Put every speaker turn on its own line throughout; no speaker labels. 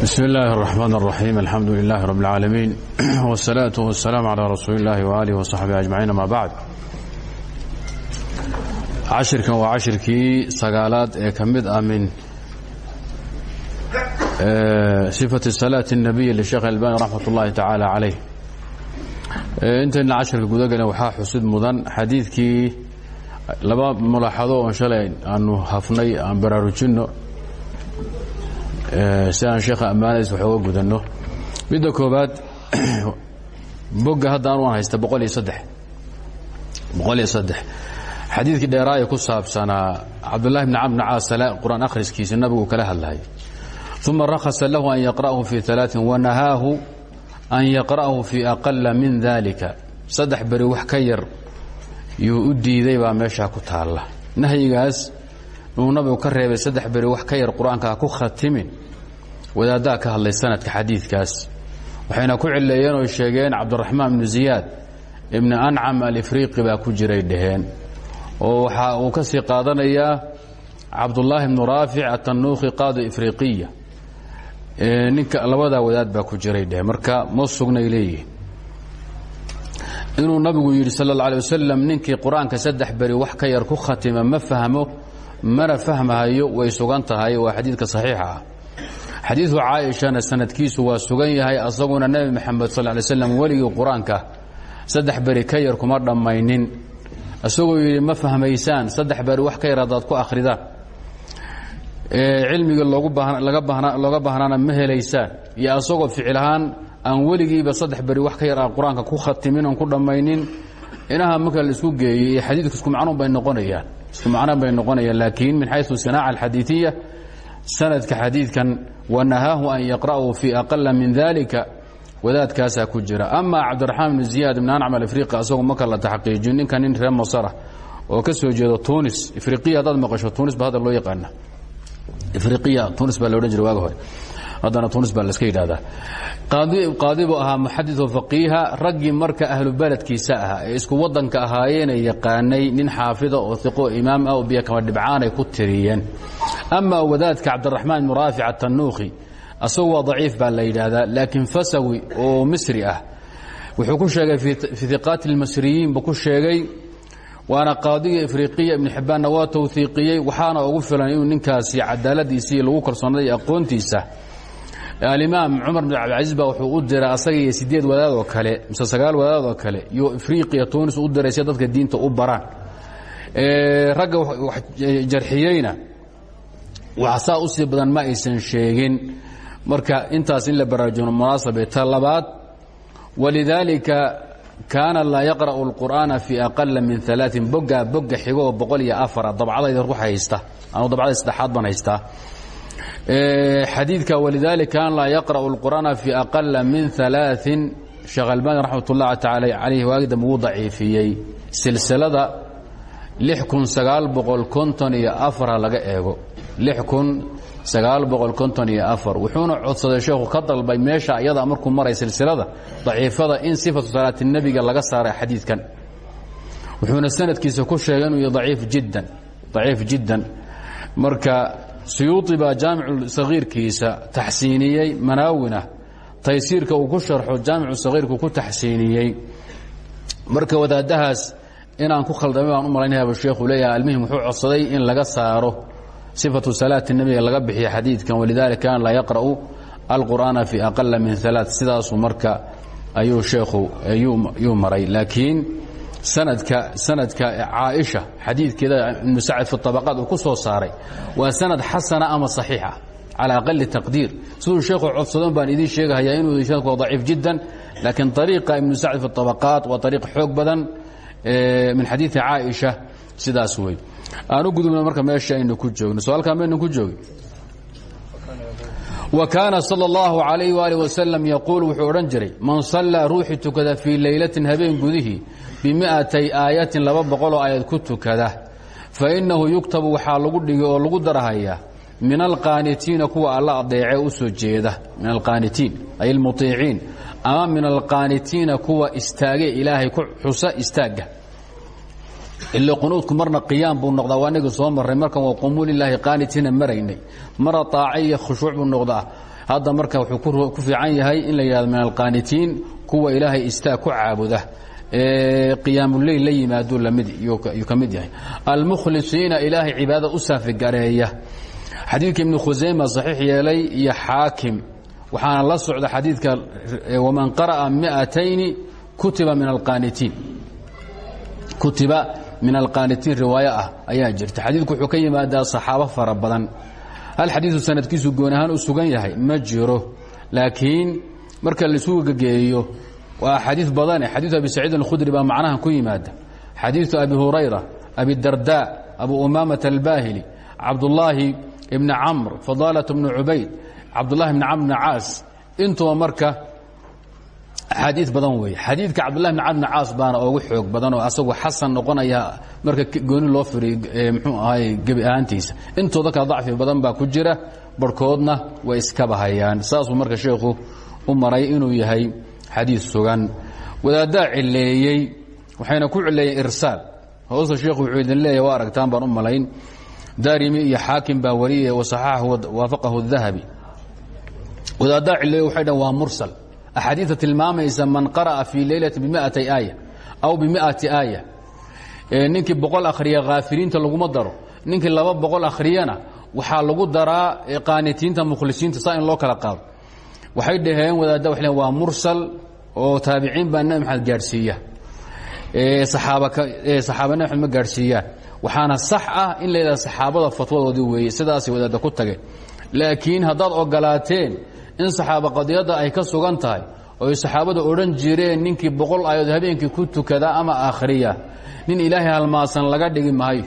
bsm اllahi الرحmn الرaحيم alxamdu لlah رb العaalamiin والsalaaة والsلاam عlى rasuuli اllahi وآlih وصaxbihi أجmaعiin ama bacd cashirkan waa cashirkii sagaalaad ee ka mid ah min صifaة salaaة الnabiy lsheekh albani raxmat اllahi tacaalى calayh intayna cashirka gudagalen waxaa xusid mudan xadiidkii laba mulaaxado oon shalay aanu hafnay aan baraarujinno si aan sheekha ammaanadiis wax oga gudanno. Midda koobaad bogga hadda anu aan haysta boqol iyo saddex. Boqol ku saabsanaa cabdullahi bni camr bn caasala qur'aan nabigu kala hadlahay uma rakhasa lahu an yaqra'ahu fi alaain wanahaahu an yaqra'ahu fi aqala min dalika saddex beri wax ka yar yuu u diiday ku taalla. Nahyigaas inuu nabigu ka reebay saddex beri wax ka yar ku khatimin wadaaddaa ka hadlay sanadka xadiidkaas. Waxayna ku cileeyeen oo sheegeen cabdiraxmaan ibnu ziyaad ibni ancam alifriiqi baa ku jiray dhaheen. Oo waxa uu ka sii qaadanayaa cabdullaahi bnu raafic atanuukhi qaadi ifriiqiya. Ninka labadaa wadaad baa ku jiray dheheen marka ma sugnay leeyihiin inuu nabigu yidhi sal اlla alay wasalam ninkii qur'aanka saddex beri wax ka yar ku khatima ma fahmo mana fahmahayo way sugan tahay waa xadiidka saxiixa ah xadiidu caaishana sanadkiisu waa sugan yahay asaguna nebi moxamed sal lay slam weligii qur'aanka. Saddex beri ka yar kuma dhammaynin. Isagoo yidhi ma fahmaysaan saddex beri wax ka yar haddaad ku akhridaan. Cilmigii looga baahnaana ma helaysaan. Iyo asagoo ficil ahaan aan weligiiba saddex beri wax ka yar aan qur'aanka ku khatimin oon ku dhammaynin. Inaha marka la isku geeyey iyo xadiidku isku macnuun bay noqonayaan. Isku macno bay noqonayaan laakiin min xayu sinaaca alxadiiiya sanadka xadiidkan wanahaahu an yaqra'uu fii aqala min dalika wadaadkaasaa ku jira. Ama cabdiraxmaan bn ziyaad ibn ancam alafriqi asagoo marka la taxqiijiyo ninka nin reer masara oo ka soo jeedo tunis ifriqiya haddaad maqasho tunis ba hadda loo yaqaana ifriqiya tunis baa la odhan jira waaga hore haddana tunis baa laska yidhahdaa qaadi buu ahaa muxaditoo faqiiha raggii marka ahlu beledkiisa ahaa isku wadanka ahaayeena yaqaanay nin xaafida oo iqo imaam ah oo biyo kama dhibcaanay ku tiriyeen. Ama wadaadka cabdiraxmaan ibnu raafic atanuukhi asagu baa la yidhaahdaa laakiin fasawi oo misri ah. Wuxuu ku sheegay fii iqaati اlmasriyiin buu ku sheegay waana qaadiga ifriqiya ibnu xibbaanna waa tawhiiqiyey waxaana ugu filan inuu ninkaasi cadaaladiisii lagu kalsoonay aqoontiisa alimaam cumar bin cabdilcaziz baa wuxuu u diray asaga sideed wadaad oo kale mise sagaal wadaad oo kale iyo ifriqiya tunis u diray si dadka diinta u baraan. Ragga jarxiyeyna wax saa u sii badan ma aysan sheegin. Marka intaas in la baraajuno munaasabe ta labaad walidaalika kaana laa yaqra'u اlqur'aana fii aqala min alaain boga boga xigo oo boqol iyo afara dabcadayda saddexaad baan xadiidka walidaalika kan laa yaqra'u اlqur'aana fii aqala min alaain sheekh albani raxmat ullahi taala calayh waagdam wuu daciifiyey. Silsilada lix kun sagaal boqol konton iyo afara laga eego. Lix kun sagaal boqol konton iyo afar. Wuxuuna codsaday sheekhu ka dalbay meesha iyada markuu maray silsilada daciifada in sifatu salaati nebiga laga saaray xadiidkan. Wuxuuna sanadkiisa ku sheegay inuu daciif jiddan daciif jiddan. Marka suyuuطi baa jaamicu sagiirkiisa taxsiiniyey manaawina. Taysiirka uu ku sharxo jaamicu sagiirku ku taxsiiniyey. Marka wadaadahaas inaan ku khaldamay baan u malaynayaba sheekhu leeyahay almuhim wuxuu codsaday in laga saaro sifatu salaati nebiga laga bixiya xadiidkan walidalika kaana yaqra'u alqur'aana fii aqala min alaa sidaasuu marka ayuu sheekhu yuu maray. Laakiin sanadka sanadka caaisha xadiidkeeda ibnu sacad fi طabaqaat uu ku soo saaray waa sanad xasana ama صaxiixa calى aqali taqdiir siduu sheekhu codsadon baan idiin sheegahayaa inuu sanadku daciif jiddan laakiin ariiqa ibnu sacd fi طabaqaat waa ariiq xoog badan min xadiidi caaisha sidaas wey aan u gudubna marka meesha aynu ku joogno so halkaa maynu ku joogi wa kaana salى اllahu عalayh wali wasalam yaquul wuxuu odhan jiray man sallaa ruuxii tukada fii leylatin habeen gudihii bimi'atay aayatin laba boqoloo aayad ku tukada. Fa innahu yuktabu waxaa lagu dhigi oo lagu darahayaa min alqaanitiina kuwa alla adeece u soo jeeda. Min alqaanitiin ay almuطiiciin ama min alqaanitiina kuwa istaage ilaahay ku xusa istaagga ila qunuudku marna qiyaam buu noqdaa waa soo marray. Markan waa qumuu lilaahi qaanitina maraynay. Marna taaca iyo khushuuc buu hadda marka wuxuu ku fiican yahay in la yidhahdo min alqaanitiin kuwa ilaahay istaa ku caabuda ee qiyaamuleyl la yimaaduu la mid yuu ka mid yahay. Almukhlisiina ilaahay cibaadada u saafigareeya xadiidka ibnu khusayma saxiix yeelay iyo xaakim. Waxaana la socda xadiidka waman qara'a miatayni kutiba min alqaanitiin. Kutiba min alqaanitiin riwaayo ah ayaa jirta. Xadiidku wuxuu ka yimaadaa saxaabo fara badan. Hal sanadkiisu goon ahaan yahay? Ma jiro. Laakiin marka laisugu gegeeyo waa xadiid badane xadiiu abi saciid alkhudri baa macnahan ku yimaada. Xadiiu abi hurayra abi darda abu umaamata albaahili cabdullaahi ibni camr fadaalat bnu cubayd cabdullahi bni camr bni caas. Intuba marka axaadii badan weeye. Xadiidka cabdullahi bn camr bni caas baana ogu xoog badan oo asagu xasan noqonaya marka gooni loo firiyo mxuu ahaay gebi ahaantiisa. Intooda kale dacfi badan baa ku jira barhkoodna way iskaba hayaan saasuu marka sheekhu u inuu yahay xadiid sugan. Wadaaddaa cileeyey waxayna ku cileeyeen irsaal hoosta sheekhu wuxuu idin leeyahy waa aragtaan baan u malayn. Daarimi iyo xaakim baa wariye wasaxaaxu waafaqahu dahabi. Wadaaddaa cileeyey waxay dhan waa mursal. Axaadiidta tilmaamaysa man qara'a fii leylati bimiati aaya aw bimiati aaya. Ninkii boqol akhriya haafiliinta laguma daro. Ninkii laba boqol akhriyana waxaa lagu daraa qaanitiinta mukhlisiinta saa in loo kala qaado waxay dhaheen wadaadda wa waa mursal oo taabiciin baa nabi maxamed gaadhsiiya. Saxaaba nabi maxamed ma gaadhsiiyaan waxaana sax ah in la yidhahda saxaabada fatwadoodii weeye sidaasay wadaadda ku tageen laakiin haddaad ogolaateen in saxaaba qadiyadda ay ka sugan tahay oy saxaabada odhan jireen ninkii boqol aayood habeenkii ku tukada ama akhriya nin ilaahay halmaasan laga dhigi maayo.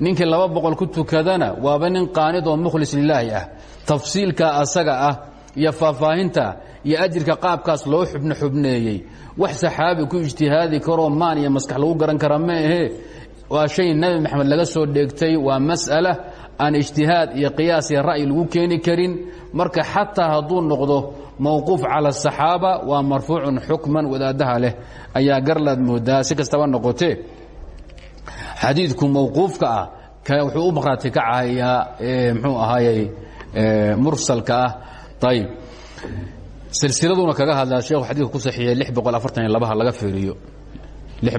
Ninkii laba boqol ku tukadana waaba nin qaanid oo mukhlis lilaahi ah. Tafsiilka asaga ah iyo faahfaahinta iyo ajirka qaabkaas loo xubno xubneeyey. Wax saxaabi ku ijtihaadi karoo maan iyo maskax lagu garan kara ma ahe waa shay nebi maxamed laga soo dheegtay waa mas'ala aan ijtihaad iyo qiyaas iyo ra'yi lagu keeni karin. Marka xataa hadduu noqdo mawquuf cala asaxaaba waa marfuucun xukman wadaadaha leh. Ayaa garlaad moodaa si kastaba noqotee xadiidku mawquufka ah wuxuu u maqhraati kacahayaa mxuu ahaayey mursalka ah ayb silsiladuna kaga hadlaa sheekhu xadidka ku iyo labaha laga fiiriyo. Iyo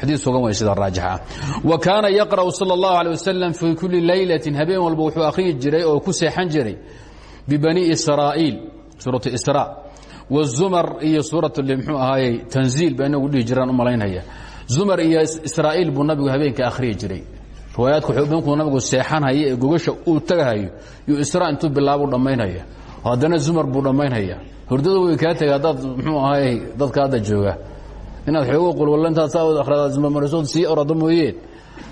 xadiid sugan way sida raajixa ah wa kaana yaqra'u sala allahu alay wasalam fii kulli laylatin habeen walba wuxuu akhriyi jiray oo ku seexan jiray bibani israa'iil suuratu israa. Wazumar iyo suurat mxuu ahaayey tanziil ba inagu dhihi jiraan u malaynaya. Zumar iyo israa'iil buu nabigu habeenka akhriyi jiray. Riwaayaadku xubinku nabigu seexanhaya ee gogasha uu tagahayo yuu israa intuu bilaabu dhammaynaya haddana zumar buu dhammaynhaya hurdada way kaa tegay haddaad mxuu ahaayey dadka hadda jooga. Inaad xoogo qulwallo intaad saa akhridaad zumarmarisood sii orado mooyeen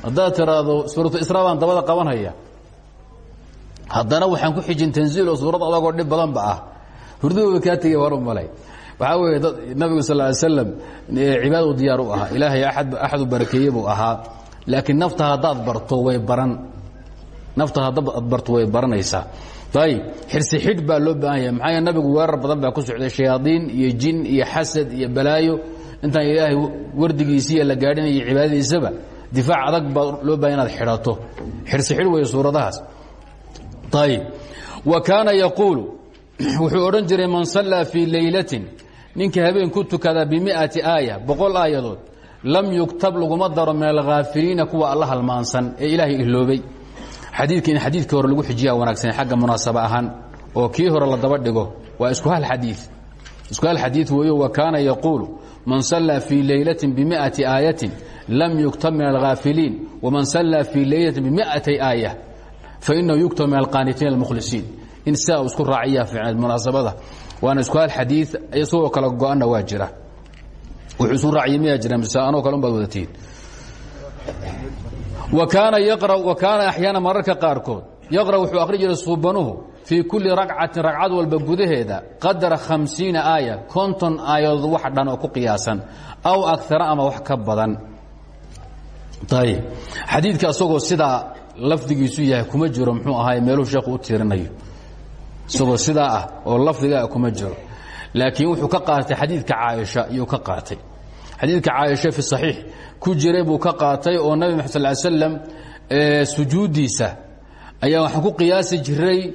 haddaad tiraahdo suuratu israa baan dabada qabanhaya haddana waxaan ku xijin tanziil oo suurad adagoo dhib badanba ah. Hurdada way kaa tegay war u malay. Waxaa weeye nabigu sal ly slam cibaadadu diyaar u ahaa. Ilaahay axadu barakeeye buu ahaa. Laakiin nafta haddaad barto way baran. Nafta haddaad barto way baranaysaa ayib xirsi xidh baa loo baahan yahay. Maxaa nabigu weerar badan baa ku socday. Shayaadiin iyo jin iyo xasad iyo balaayo. Intaan ilaahay wardigiisiiya la gaadhinaya cibaadadiisaba difaac adag baa loo baahan inaad xidhato xirsi xidh weeye suuradahaas. Ayib wa kaana yaquulu wuxuu odhan jiray man sallaa fii laylatin ninkii habeen ku tukada bimiati aaya boqol aayadood lam yugtab laguma daro min alhaafiliina kuwa alla halmaansan ee ilaahay iloobay xadiidka in hore lagu xijiyaa wanaagsan xagga munaasaba ahaan oo kii hore la daba dhigo waa isku hal xadii isku hal xadiid weeyo wa kaana yaquulu man sallaa fii laylatin bimiati aayatin lam yugtab min alhaafiliin waman sallaa fii laylatin bimiatay aaya fainahu yugtab min alqaanitiin almukhlisiin in sidaa isku raaciyaa fiicneed munaasabada waana isku hal xadii isagoo kala go-anna waa jira. Wuxuu isu raaciyey miyaa jira mise anoo kale un baad wa kaana yaqra wa kaana axyaana mararka qaarkood. Yaqra wuxuu akhri jiray suubanuhu fii kulli ragcatin ragcad walba gudaheeda qadara khamsiina aaya konton aayadood wax dhan oo ku qiyaasan aw agara ama wax ka badan. Ayb xadiidka isagoo sidaa lafdigiisu yahay kuma jiro muxuu ahaay meeluu sheekhu u tiirinayo. Isagoo sidaa ah oo lafdigaa kuma jiro. Laakiin wuxuu ka qaatay xadiidka caaisha iyuu ka qaatay xadiidka caaisha fi saxiix ku jiray buu ka qaatay oo nabi maxad sal slam sujuuddiisa ayaa waxaan ku qiyaasi jiray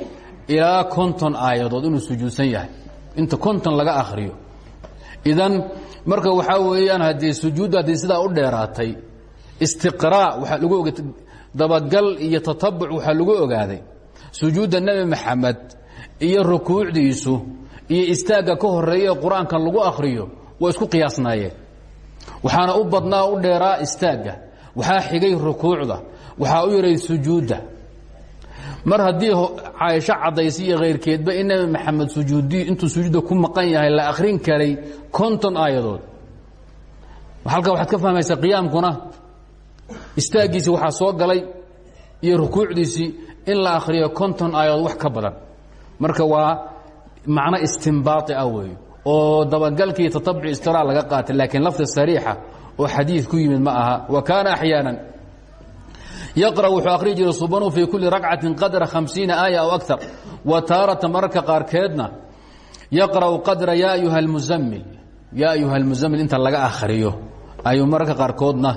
ilaa konton aayadood inuu sujuudsan yahay. Inta konton laga akhriyo. Idan marka waxaa weeyaan haddii sujuudda haddii sidaa u dheeraatay istiqraa waxaa lagu oga dabagal iyo tatabuc waxaa lagu ogaaday. Sujuudda nebi maxamed iyo rukuucdiisu iyo istaagga ka horreeya ee qur'aankan lagu akhriyo waa isku qiyaasnaayeen waxaana u badnaa u dheeraa istaagga waxaa xigay rukuucda. Waxaa u yaray sujuudda. Mar haddii caaisho cadaysa iyo khayrkeedba in nebi maxamed sujuudi intuu sujuudda ku maqan yahay la akhrin karay konton aayadood. Halkaa waxaad ka fahmaysaa qiyaamkuna. Istaaggiisii waxaa soo galay iyo rukuucdiisii in la akhriyo konton aayadood wax ka badan. Marka waa macno istimbaai ah weeyo oo dabagalkii tatabuci istira laga qaatay laakiin lafdi sariixa oo xadiid ku yimid ma aha. Wa kaana axyaana yaqra wuxuu akhriyi jiray subanu fii kulli rakcatin qadra hamsiina aaya aw akar wa taarata mararka qaarkeedna yaqra'u qadra ya ayuha almuzammil yaa ayuha almuzammil inta laga akhriyo. Ayuu mararka qaarkoodna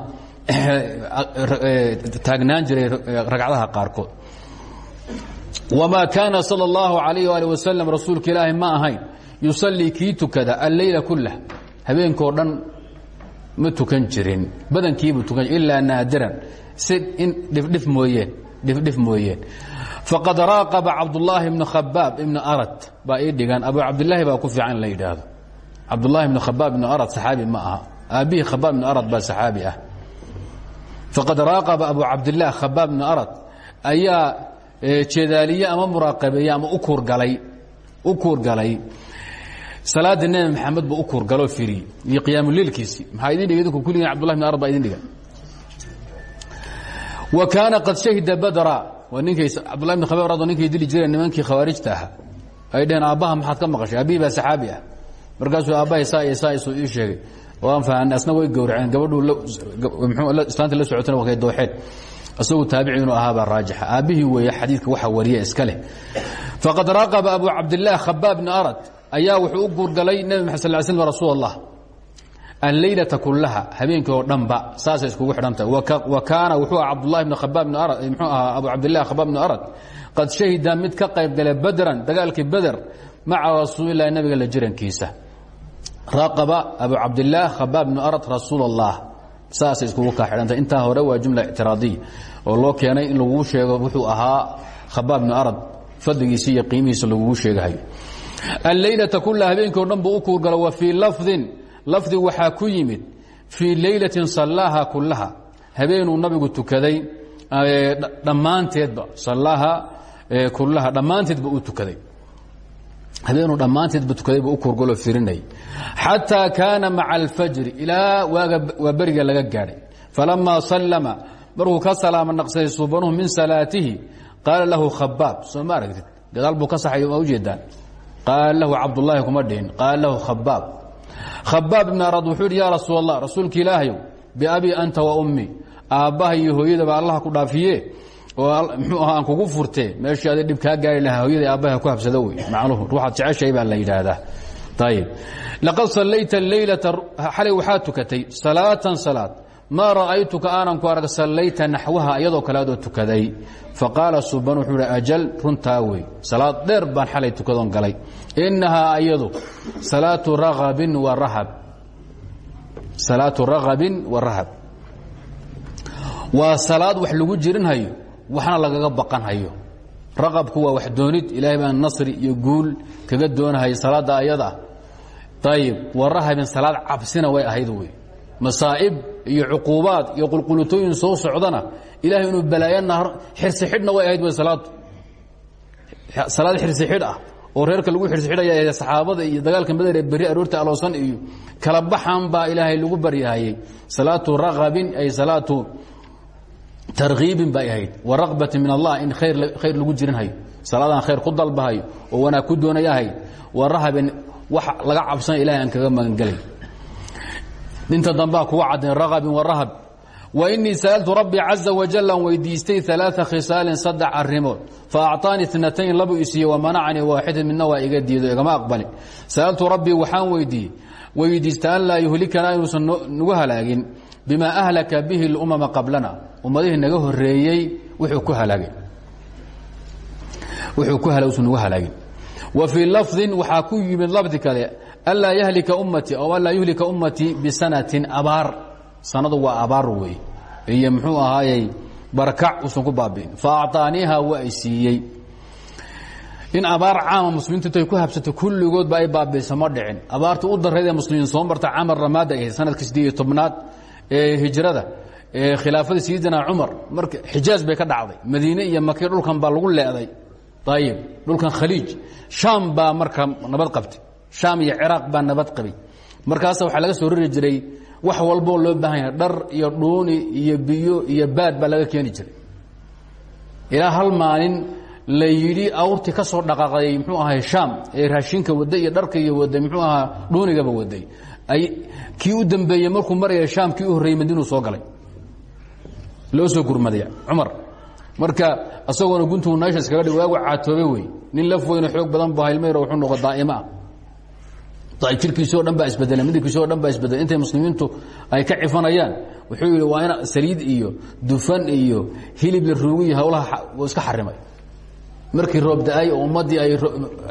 taagnaan jiray ragcadaha qaarkood. Wma kaana salى اllahu alayh ali waslm rasuulka ilaahi ma ahayn yusallii kii tukada alleyla kulah habeenkoo dhan ma tukan jirin. Badankiibuu tukan ilaa naadiran. Si in dhifdhif mooyeen dhifdhif mooyeen faqad raaqaba cabdulaahi ibnu khabaab ibnu arad. Baa ii dhigan abu cabdilaahi baa ku fiican in la yidhaahdo. Cabdulahi ibnu khabaab ibnu arad saxaabi ma aha. Aabbihii khabaab ibnu arad baa saxaabi ah. Faqad raaqaba abu cabdilah khabaab ibnu arad. Ayaa jeedaaliye ama muraaqabeeye ama u kuurgalay u kuurgalay salaada nebi maxamed buu u kuurgaloo firiyey iyo qiyaamuleilkiisii maxaa idin dhiga idinku kulligiin cabdullah bn arad baa idin dhiga wa kaana qad shahida badra. Waa ninkay cabdullah bn khabaab rad ninkay dili jireen nimankii khawaarijta ahaa. Ay dheheen aabbaha maxaad ka maqashay? Aabihii baa saxaabi ah. Markaasuu aabbahay saa iyo saa isuu ii sheegay. Waan fahanay asna way gowraceen. Gabadhuu mxuu islaanta la socotana waa kay dooxeen isagu taabici inuu ahaabaa raajixa. Aabbihii weeye xadiidka waxa wariya iska leh. Faqad raaqaba abu cabdillaah khabaab bni arad ayaa wuxuu u guurgalay nebi maxad sal slm rasuul allah alleylata kullaha habeenkii oo dhanba saasay iskugu xidhantahay wa kaana wuxuu aha cabdulahi bn khabaab bn arad muxuu ahaa abu cabdillahi khabaab bni arad qad shahida mid ka qayb galay badran dagaalkii beder maca rasuulilahi nabiga la jirankiisa. Raaqaba abu cabdillaah khabaab bni arad rasuul allah saasay iskugu kaa xidhantay intaa hore waa jumla ictiraadiya oo loo keenay in laguu sheego wuxuu ahaa khabaab bnu arad fadligiisi iyo qiimihiisa lagugu sheegahayo alleylata kula habeenkii o dhan buu u kuurgalo wa fii lafdin. Lafdi waxaa ku yimid fii leylatin sallaaha kullaha. Habeenuu nabigu tukaday dhammaanteedba sallaaha kullaha dhammaanteedba uu tukaday. Habeenuu dhammaanteedba tukadaybu u kuurgaloo firinayay xataa kaana maca alfajri ilaa waaga waa beriga laga gaadhay. Falamaa sallama markuu ka salaamo naqsaday suubanuhu min salaatihi qaala lahu buu qaala lahu cabdullaahi kuma dhihin. Qaala lahu khabaab khabaab ibn arad wuxuu yidhi yaa rasuul allah rasuulka ilaahayow biabii anta wa ummi aabbaha iyo hooyadaba allaha ku dhaafiye? Oo mxuu aha aan kugu furtee meeshii ada dhib kaa gaari lahaa hooyada aabbaha ku habsado wey macnuhu ruuxaad jeceshahay baa la yidhaahdaa. Ayib laqad sallayta leylata xalay waxaa tukatay salaatan salaad maa ra'aytuka aanan ku arag sallayta naxwaha iyadoo kale adoo tukaday? Faqaala suban wuxuu hi ajal runtaa wey salaad dheer baan xalay tukadoon galay. Innahaa iyadu salaatu raabin wa rahab. Salaatu ragabin wa rahab. Waa salaad wax lagu jirinhayo waxna lagaga baqanhayo. Raqabku waa wax doonid ilaahay baa nasri iyo guul kaga doonahaya salaadda ayada. Ayib rahabin ahayd wey masaa'ib iyo cuquubaad iyo qulqulutooyin soo socdana ilahay inuu balaayana xirsi xidhna way ahayd salaadu salaad. Xirsi xidh ah oo reerka lagu xirsi xidhaya saxaabada iyo dagaalka madare berri aroorta aloosan iyo kala baxan baa ilaahay lagu baryahayey salaatu raqabin ay salaatu tarkiibin bay ahayd. Wa raqbatin min allah in khayr lagu jirinhayo salaadaan khayr ku dalbahayo oo wanaag ku doonayahay. Wa rahabin wax laga cabsana ilahay aan kaga magangelay dinta dambaa kuga cadin rahabin warahab wa inii sa'altu rabbi caza wajalan weydiistay alaaa khisaalin saddex arimood fa acطaanii inatayn labu isiiye wamanacanii waaxidan midna waa iga diido igama aqbalin sa'altu rabbii waxaan weydiiyey weydiista an laa yuhlikanaa inuusan nagu halaagin. Bimaa ahlaka bihi اlumama qablana. Ummadihii naga horeeyey wuxuu ku halaagay. Wuxuu ku hala usan nagu halaagin. Wa fii lafdin waxaa ku yimid lafdi kale anlaa yahlika ummatii aw anlaa yuhlika ummatii bisanatin abaar sanadu waa abaar wey iyo muxuu ahaayey barkac usan ku baabi'in fa acطaaniiha waa ay siiyey in abaar caama muslimiintu intay ku habsato kulligoodba ay baabi'isa ma dhicin abaarta u darayd ee muslimiin soo marta camar ramaada ahayd sanadka sideed iyo tobnaad ee hijrada ee khilaafadii sayidina cumar marka xijaaz bay ka dhacday madiine iyo maki dhulkan baa lagu leeday ayib dhulkan khaliij shaam baa marka nabad qabtay shaam iyo ciraaq baa nabad qabay. Markaasa waxaa laga soo rari jiray wax walboo loo baahan yahay dhar iyo dhuuni iyo biyo iyo baad baa laga keeni jiray. Ilaa hal maalin la yidhi awrtii ka soo dhaqaaqday muxuu ahay shaam ee raashinka waday iyo dharka iyo waday muxuu ahaa dhuunigaba waday. Ay kii u dambeeyey markuu maraya shaam kii u horreeyey madiinuu soo galay. Loo soo gurmaday cumar marka isagoona guntuu naasha iskaga dhig waagu caatoobe wey. Nin laf weyno xoog badan ba haylmayro wuxuu noqo daa'imoah jirkiisoo dhan baa isbedelay. Midabkiisoo dhan baa isbedelay. Intay muslimiintu ay ka cifanayaan wuxuu yidhi waa in saliid iyo dufan iyo hilib la ruugiyo hawlaha iska xarimay. Markii roob da'ay oo ummaddii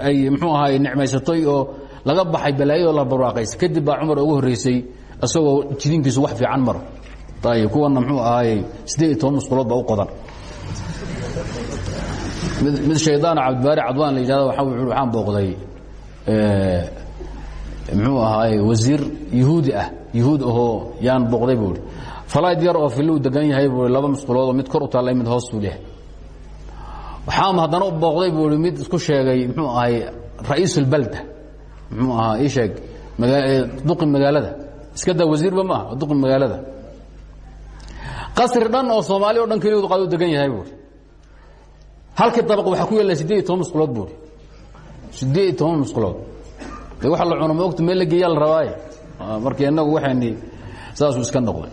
ay mxuu ahaay nicmaysatay oo laga baxay balaayadoo la barwaaqaysay kadib baa cumar ugu horreysay isagoo jidinkiisu wax fiican maro. Ayb kuwana mxuu ahaayey siddeed iyo toban musqulood baa u qodan. Mid shaydaan cabdibaari cadwaan la yidhahdo waxaan booqday muxuu ahaaye wasiir yuhuudi ah. Yuhuud ahoo yaan booqday buui falayd yar oo filuu degan yahay bui laba musquloodoo mid kor u taallay mid hoostuu leh waxaan haddana u booqday buui mid isku sheegay muxuu ahay ra'iisulbalda muxuu ahaa ii sheeg duqi magaalada. Iska daa wasiirba maaha duqi magaalada. Qasri dhan oo soomaali o dhan keligood qaad u degan yahay buui halkii dabaq waxaa ku yaalla siddeed iyo toban musqulood buui siddeed iyo toban musqulood de waa la cuno moogta meel la geeyaa la rabaaye. Marka inagu waxayni saasuu iska noqday.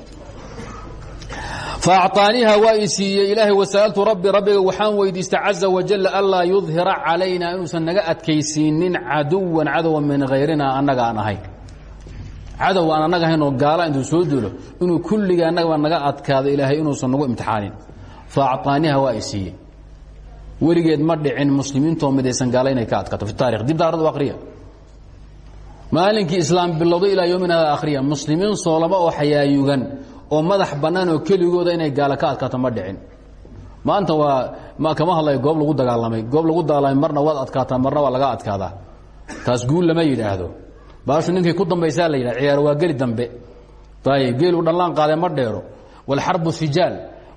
Faacطaaniiha waa i siiyey ilaahay wasa'altu rabbi rabbiga waxaan weydiistay caza wajal anlaa yudhira calayna inuusan naga adkaysiinin caduwan cadowa min hayrina annaga aan ahayn cadow aan annaga ahayn oo gaala intuu soo duulo inuu kulliga annagaba naga adkaado ilaahay inuusan nagu imtixaanin. Faacطaaniiha waa i siiyey. Weligeed ma dhicin muslimiintoo midaysan gaala inay ka adkaato fi taarikh dib daaradu akriya maalinkii islaam bilowday ilaa yowmin hada akhriya muslimiin soolama oo xayaayugan oo madax bannaan oo keligooda inay gaala ka dhicin. Maanta waa ma kama hadlayo goob lagu dagaalamay. Goob lagu dagaalamay marna waad adkaataa marna waa laga adkaadaa. Taas guul lama yidhaahdo. Baashu ninkay ku dambaysaa la yidhah ciyaar waa geli dambe. Ayb geelu dhallaan qaade ma dheero. Walxarbu sijaal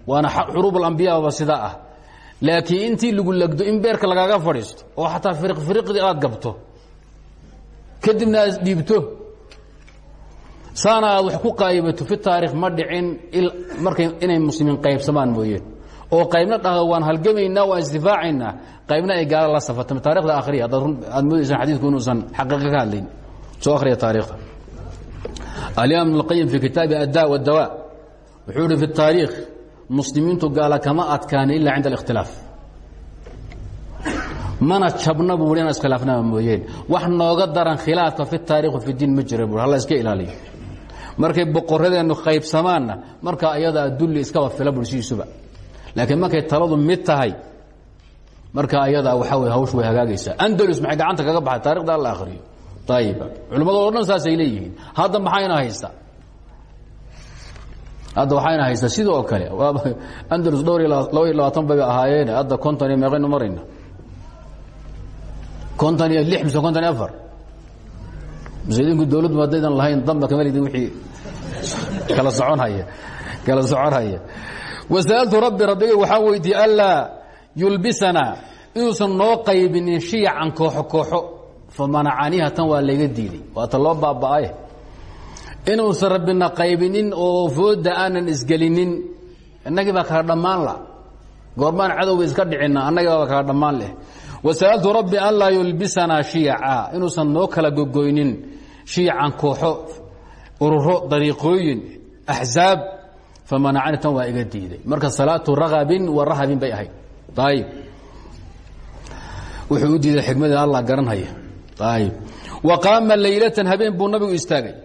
waana xuruub alambiyaaba sidaa ah. Laakiin intii lagu legdo in beerka lagaaga fadhiisto oo xataa firiq firiqdii aad gabto kadibna aad dhiibto saana aad wax ku qaayibato fi taarikh ma dhicin markay inay muslimiin qaybsamaan mooyeen oo qaybna dhahdo waan halgamaynaa waan isdifaacaynaa qaybna ay gaala la safato taarikhda akhriya aad moodaysaan xadiidku inuusan xaqiiqa ka hadlayn soo akhriya taarikhda alimaam ibn اlqayim fi kitaabi adda wاdawa wuxuu ihi fi taariikh muslimiintu gaala kama adkaani ila cinda اlاkhtilaaf mana jabna buu i ina iskhilaafnaba mooyeen wax nooga daran khilaafka fi taarikhi fi diin ma jira bu iska ilaaliyo. Markay boqoradeennu qaybsamaanna markaa ayadaa dulli iskaba fila bur sidiisuba laakiin markay taladu mid tahay markaa ayadaa waxaa wey hawsh way hagaagaysaa. Andalus maxay gacanta kaga baxay? Taarikhda alla akhriyo. Ayib culimmado o dhan saasay leeyihiin. Hadda maxayna haysta? Hadda waxayna haysta sidoo kale. Andalus dhowr iyo laba iyo ahaayeen. Hadda konton iyo meeqaynu konton iyo lix mise konton iyo afar. Mise idinku dawladdu haddaydan lahayn damba kama lidin wixii kala soconhaya kala soconhaya wasa'altu rabbi rabbiga waxaan weydiiyey anlaa yulbisanaa inuusan noo qaybinin shiyacan kooxo kooxo famanacaniha tan waa layga diiday waata loo baaba'aye inuusan rabbina qaybinin oo fooda aanan isgelinin innagii baa kala dhammaan la goormaan cadowba iska dhicinna annagii baaba kala dhammaan leh wasa'altu rabbi an laa yulbisanaa shiyaca inuusan noo kala gogoynin shiyacan kooxo ururo dariiqooyin axzaab famanacani tan waa iga diiday. Marka salaatu rakabin wa rahabin bay ahayd. Ayib wuxuu u diiday xikmadii allah garanhaya ayib wa qaama laylatan habeen buu nabigu istaagay.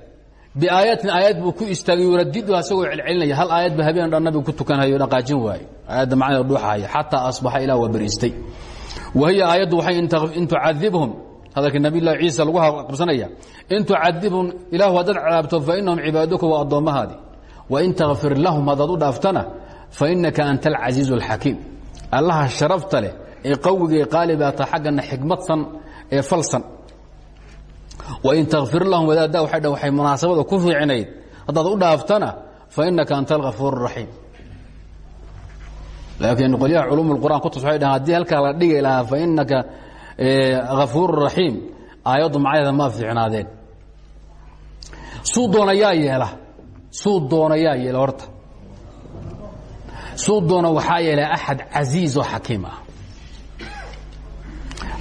Biaayatin aayad buu ku istaagay yuradiduha isagoo celcelinaya hal aayad ba habeen dhan nabigu ku tukanhayo dhaqaajin waaye aayadda macnaheeda dhuuxahaya xataa asbaxa ilah waa beriistay wa hiya aayaddu waxay in tucadibhum hadalka nabiy llahi ciisa lagu qabsanaya in tucadibhum ilaahu haddaad cadaabto fainahum cibaaduka waa addoommahaadi wain takfir lahum haddaad u dhaaftana fainaka anta alcasiizu alxakiim allaha sharafta leh ee qawigae qaalibaata xaggana xikmadsan ee falsan wain takfir lahum wadaadda waxay munaasabada ku fiicnayd haddaad u dhaaftana fainaka anta alkafuur raxiim laakiin qolyaha culum اqur'an kutus waxay dhahan haddii halkaa la dhigi lahaa fainaka kafuur raxiim aayaddu macnaheeda ma fiicnaadeen. Suu doona yaa yeela. Suu doona yaa yeela horta. Suu doona waxaa yeela axad casiiz oo xakiim ah.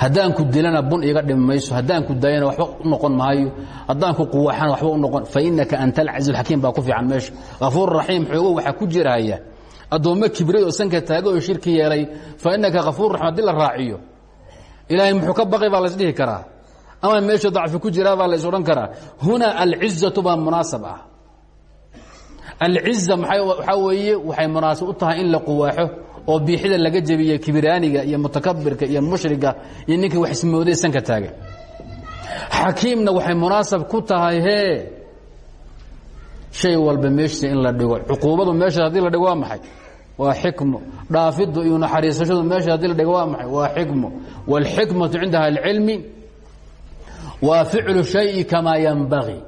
Haddaan ku dilana bun iga dhimi mayso haddaan ku daayana waxba u noqon maayo haddaan ku quwaxana waxba u noqon fainaka anta alcasiiz alxakiim baa ku fiican meesha. Kafuur raxiim xoogo waxaa ku jiraya addoommo kibray oo sanka taaga oo shirki yeelay fainaka kafuur raxim haddii la raaciyo ilaahay muxuu ka baqay baa laysdhihi karaa ama meesha dacfi ku jiraa baa lays odhan karaa. Hunaa alcizatu baa munaasab ah. Alciza waxaa weeye waxay munaasab u tahay in la quwaaxo oo biixida laga jebiye kibiraaniga iyo mutakabirka iyo mushriga iyo ninka wax ismooday sanka taaga. Xakiimna waxay munaasab ku tahay hee shay walba meeshiisa in la dhigo cuquubadu meesha haddii la dhigo waa maxay waa xikmo dhaafidu iyo naxariisashadu meesha hadii la dhigo waa maxay waa xikmo wاlxikmaةu cindaha اlcilmi waa ficlu shayi kamaa yanbagii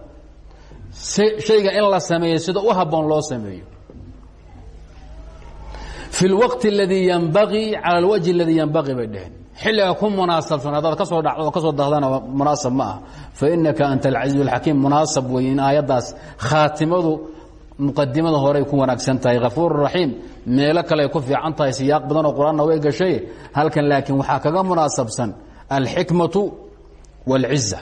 shayga in la sameeyo sida u haboon loo sameeyo fi اlwaqti اladii yanbagii calى اlwajhi اladii yanbagii bay dheheen xilliga ku munaasabsan haddaad ka soo dhacdo oo ka soo dahdana munaasab ma ah fainaka anta alcaziiz اlxakiim munaasab weeye in aayaddaas khaatimadu muqadimada horey ku wanaagsan tahay kafuur raxiim meelo kale ku fiican tahay siyaaq badan oo qur-aanna way gashay halkan laakiin waxaa kaga munaasabsan alxikmatu wاlciza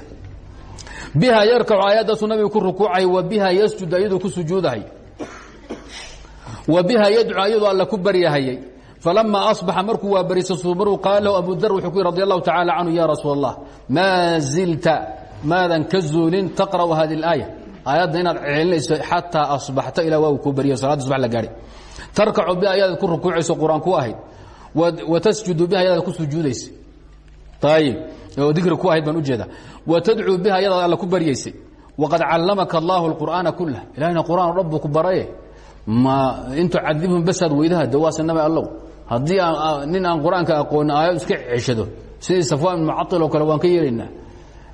biha yarkacu aayaddaasuu nabigu ku rukuucay wa biha yasjud ayaduu ku sujuudahay wa biha yadcu ayadoo alla ku baryahayay falama aصbaxa markuu waa bariisa suumaruu qaala lahu abu dar wuxuu ku yhi radi allahu tacala canhu ya rasuul اllah maa zilta maadan ka zuulin taqra'u hadi اlaaya aayadda inaad celinayso xataa asbaxta ilaa waagu kuu bariyo salaadda subax la gaadhay tarkacu biha ayaad ku rukuucayso qur'aan ku ahayd. Wa tasjudu biha ayaad ku sujuudaysa ayib oo dikri ku ahayd baan ujeeda wa tadcuu biha ayadaad alla ku baryaysay. Waqad callamaka allahu اlqur'aana kulah ilahina qur'aan o dhan buu ku baraye. Ma in tucadibhum basaad weydaha de waa sinaba allow. Haddii nin aan qur'aanka aqoonin aayad iska ceshado. Sidii safwaan mucail oo kale waan ka yeelaynaa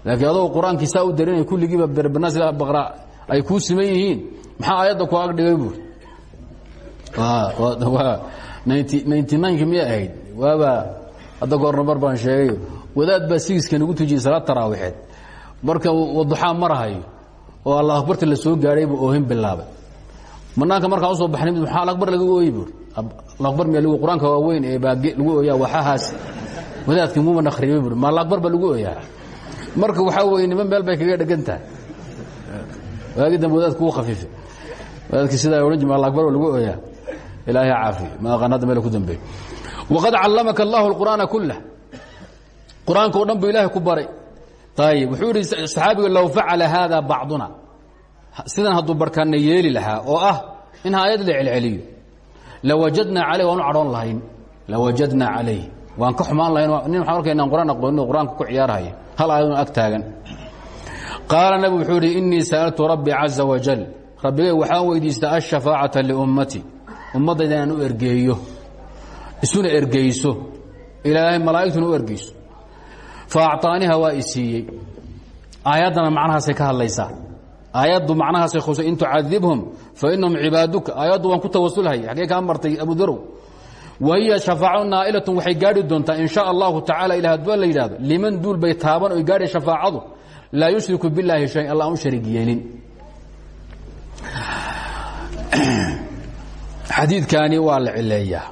laakiin adoo qur'aankii saa u darinay kulligiiba berbanaas ilaa baqra ay kuu siman yihiin maxaa aayadda ku ag dhigay buuri waa ninety ninki miyay ahayd? Waaba hadda goorna mar baan sheegay. Wadaad baa sigiska nagu tujiyey salaad taraawiixeed. Marka waduxaa marahayo oo allah akbarta la soo gaadhay buu oohin bilaabay. Banaanka markaan u soo baxnay maxaa alakbar lagu ooyi buuri alakbar miya qur'aanka waaweyn ee baa lagu ooyaa waxahaas wadaadkii muuma nakhribay buuri ma alakbar ba lagu ooyaa marka waxaa weye niman meel bay kaga dhegan tahay waagi dambe wadaadku u khafiife wadaadkii sidaa odhan jir alakbar ba lagu ooyaa ilaahay caafiye ma aqaan hadda meel ku dambeey waqad callamaka allahu alqur'aana kulah qur'aanka o dhan buu ilaahay ku baray. Ayib wuxuu yidhi saxaabigu low facala haada bacduna. Sidan hadduu barkaanna yeeli lahaa oo ah in aayad la celceliyo. Lawajadnaa caleyh waan u cadhoon lahayn. Lawajadnaa calayh waan ka xumaan lahayn. Nin waxaan arkay inaan quraan aqoonin oo qur'aanka ku ciyaarhaya hal aayadun ag taagan. Qaala nabigu wuxuu yidhi innii sa'altu rabbii caza wajal rabbigay waxaan weydiistay ashafaacata liummati ummaddayda inaan u ergeeyo isuna ergeyso ilaahay malaa'igtuna u ergeyso. Fa acطaaniha waa i siiyey. Aayaddana macnahaasay ka hadlaysaa. Aayaddu macnahaasay in tucadibhum fainahum cibaaduka. Aayaddu waan ku tawasulhay xaggee kaa martay abudarow wa hiya shafaaco naa'ilatun waxay gaadhi doontaa in sha allahu tacala ila haddua la yidhahdo liman duul bay taaban oy gaadhay shafaacadu laa yushriku billaahi shay alla an u sharig yeelin xadiidkani waa la cileeyaa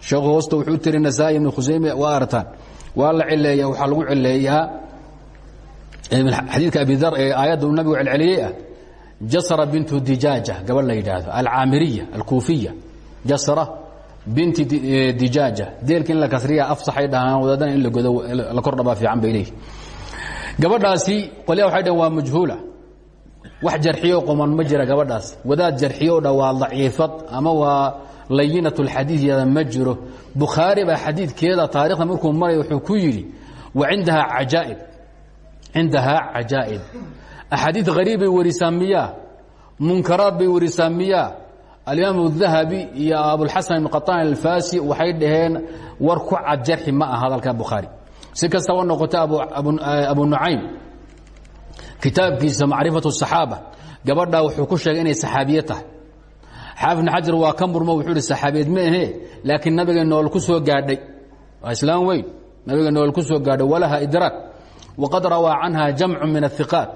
sheekhu hoosta wuxuu tiri nasaa-i ibnu khusayme waa artaan waa la cileeyaa waxaa lagu cileeyaa xadiidka abidar ee aayadda uu nabigu celceliyey ah jasra bintu dijaaja gabadh la yidhaahdo alcaamiriya alkuufiya jasra binti dijaaja. Deelka in la kasriya afsaxay dhahaan wadaadana in la godo la kordhabaa fiican bay leeyihi gabadhaasi qolyaa waxay dhaheen waa majhuula. Wax jarxiyo qoman ma jira gabadhaas. Wadaad jarxiyo dha waa daciifad ama waa layinat اlxadiidyada ma jiro. Bukhaari baa xadiidkeeda taarikhda markuu maray wuxuu ku yidhi wa cindahaa cajaa'ib cindahaa cajaa'ib. Axaadiid hariibbay warisaa miyaa? Munkaraad bay warisaa miyaa alimaam الdahabi iyo abulxasan ibn qaطaan alfasi waxay dhaheen war ku cad jarxi ma aha hadalka bukhaari si kastaba noqota abu nucaym kitaabkiisa macrifaة الصaxaaba gabadhaa wuxuu ku sheegay inay saxaabiye tahay xaafid bn xajar waa ka murmo wuxuu ihi saxaabiyeed ma ahe laakiin nabiga nool ku soo gaadhay waa islaam weyn nabiga nool ku soo gaadhay walaha idraak waqad rawaa canha jamcu min الثiqaat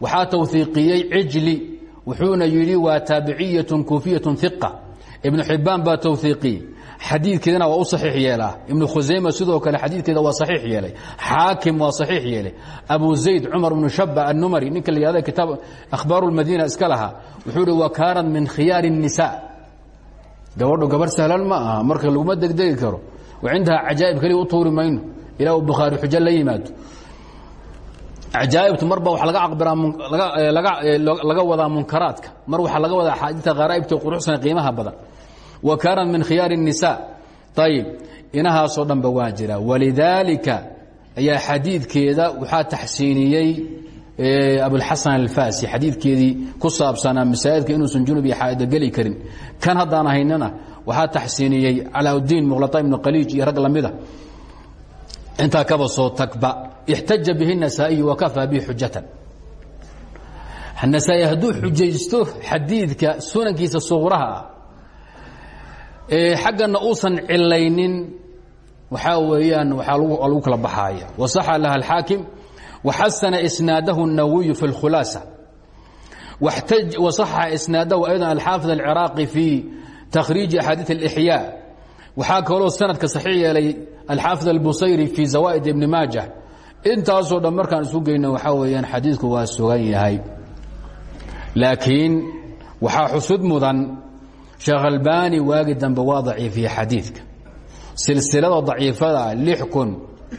waxaa tawhiiqiyey cijli wuxuuna yidhi waa taabiciyaة kuufiyaة ثiqa ibnu xibaan baa tawhiiqiyey xadiidkeedana waa u saxiix yeelaa ibnu khusayma sidoo kale xadiidkeeda waa saxiix yeelay xaakim waa saxiix yeelay abu zayd cumar bnu shaba annumari ninka la yihahda kitaab akhbaaru lmadiina iska lahaa wuxuu ihi wa kaanat min khiyaari الnisa gabadhu gabarh sahlan ma aha marka laguma degdegi karo wa cindaha cajaa'ib keliya u tuuri mayno ilaa uu bukhaari xujo la yimaado cajaa'ibtu marba waxa laga aqbiraa laga wadaa munkaraadka. Mar waxaa laga wadaa axaadiidta kharaa'ibta quruxsan qiimaha badan. Wa kaanat min khiyaari الnisa ayib inahaasoo dhanba waa jira. Walidaalika ayaa xadiidkeeda waxaa taxsiiniyey abulxasan alfasi xadiidkeedii ku saabsanaa masaa'idka inuusan junub iyo xaaido karin. Kan haddaan ahaynana waxaa taxsiiniyey calaauddiin muqlata ibnu qaliij iyo rag lamida intaa kaba soo tagba ixtaja bihi النasaaئiyu wakafaa bihi xujatan nasaa-i hadduu xujaysto xadiidka sunankiisa suqraha ah xaggana uusan cilaynin waxaa weeyaan waxaa lagu kala baxaaya wasaxa laha alxaakim waxasana isnaadahu الnawiyu fi اlkhulaasa wasaxa isnaadahu ayضا alxaafid alciraaqi fi takhriiji axaadiiث اlإxyaa waxaa kaloo sanadka saxiix yeelay alxaafid albusayri fi zawaa'id ibni maaja intaasoo dhan markaan isu geyno waxaa weeyaan xadiidku waa sugan yahay. Laakiin waxaa xusud mudan sheekh albani waagi dambe waa daciifiye xadiidka. Silsilada daciifada lix kun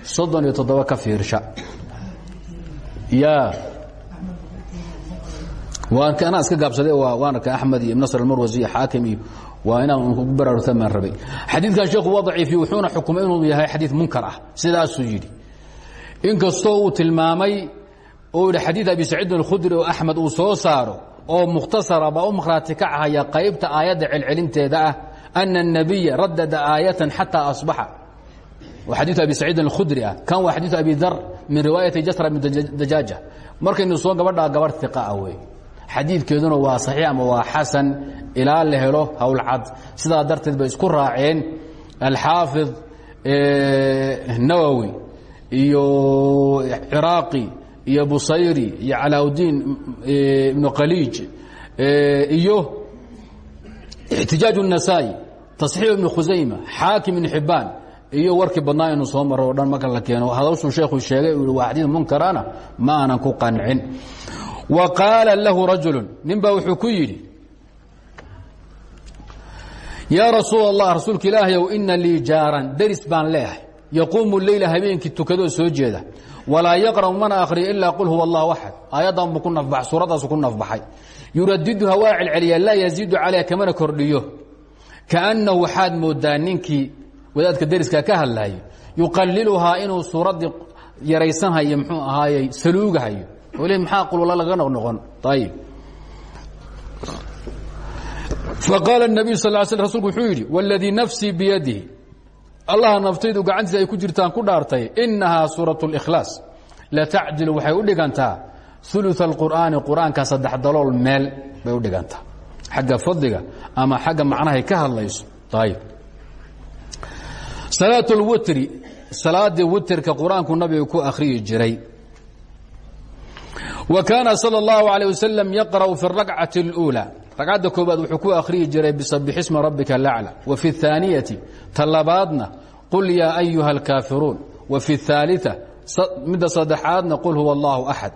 soddon iyo toddoba ka fiirsha. Ya. Anaa iska gaabsaday waan arkay axmed iyo nasr almarwasi iyo xaakim iyo waa inaan ku baraarugtaan baan rabay. Xadiidkan sheekhu waa daciifiye wuxuuna xukumay inuu yahay xadiid munkar ah. Sidaasuu yidhi inkastoo uu tilmaamay yidhi xadiid abi saciid alkhudri oo axmed uu soo saaro oo mukhtasara baa u makhraati kacahaya qaybta aayadda celcelinteeda ah ana الnabiya radada aayatan xataa asbaxa. Waa xadiiu abi saciid alkhudri ah. Kan waa xadiiu abi dar min riwaayati jasra bn dajaaja markaynu soo gabadhaa gabarh iqa ah wey. Xadiidkeeduna waa saxiix ama waa xasan ilaa la helo howlcad sidaa darteed bay isku raaceen. Alxaafid nawowi iyo ciraaqi iyo busayri iyo calaauddiin ibnu khaliij iyo ixtijaaj النasaa'i taصxiix ibnu khusayma xaakim ibn xibaan iyo warkii badnaa inu soo maro o dhan marka la keeno hadawshuu sheekhu sheegay u waa xadiid munkarana ma aanan ku qancin wa qaala lahu rajulu nin baa wuxuu ku yidhi yaa rasuul الlah rasuulka ilaahayow ina lii jaaran deris baan leehay yaquumu leyla habeenkii tukadoo soo jeeda. Walaa yaqra'u mana akhriyo ilaa qul huwa allahu axad aayaddan buu ku nafbax suuradaasu ku nafbaxay. Yuradiduha waa celceliyaa laa yaziidu caleyha kamana kordhiyo. Kaannahu waxaad moodaa ninkii wadaadka deriska ka hadlahayo yuqaliluhaa inuu suuraddii yaraysanhayo mxuu ahaayey saluugahayo l maxaa qulula laga noqnoqon? Ayib faqaala nabiyu sal sl rsulku wuxuu yidhi waladii nafsii biyadihi allaha naftaydu gacantiisa ay ku jirtaan ku dhaartay inahaa suuraة اlإkhlaas latacdilu waxay u dhigantaa uluث اlqur'aani qur'aanka saddex dalool meel bay u dhigantaa xagga fadliga ama xagga macnahay ka hadlayso ayb salaaة اlwitri salaadii witrka qur-aanku nabiga ku akhriyi jiray wa kaana salى اllahu عalيه waslm yaqrأu fi الrakcaةi اlأuulى ragcadda koobaad wuxuu ku akhriyi jiray bisabixisma rabbika laclى wa fi الثaaniyati talabaadna qul yaa ayuha اlkaafiruun wa fi الثaaliثة midda saddexaadna qul huwa اllahu axad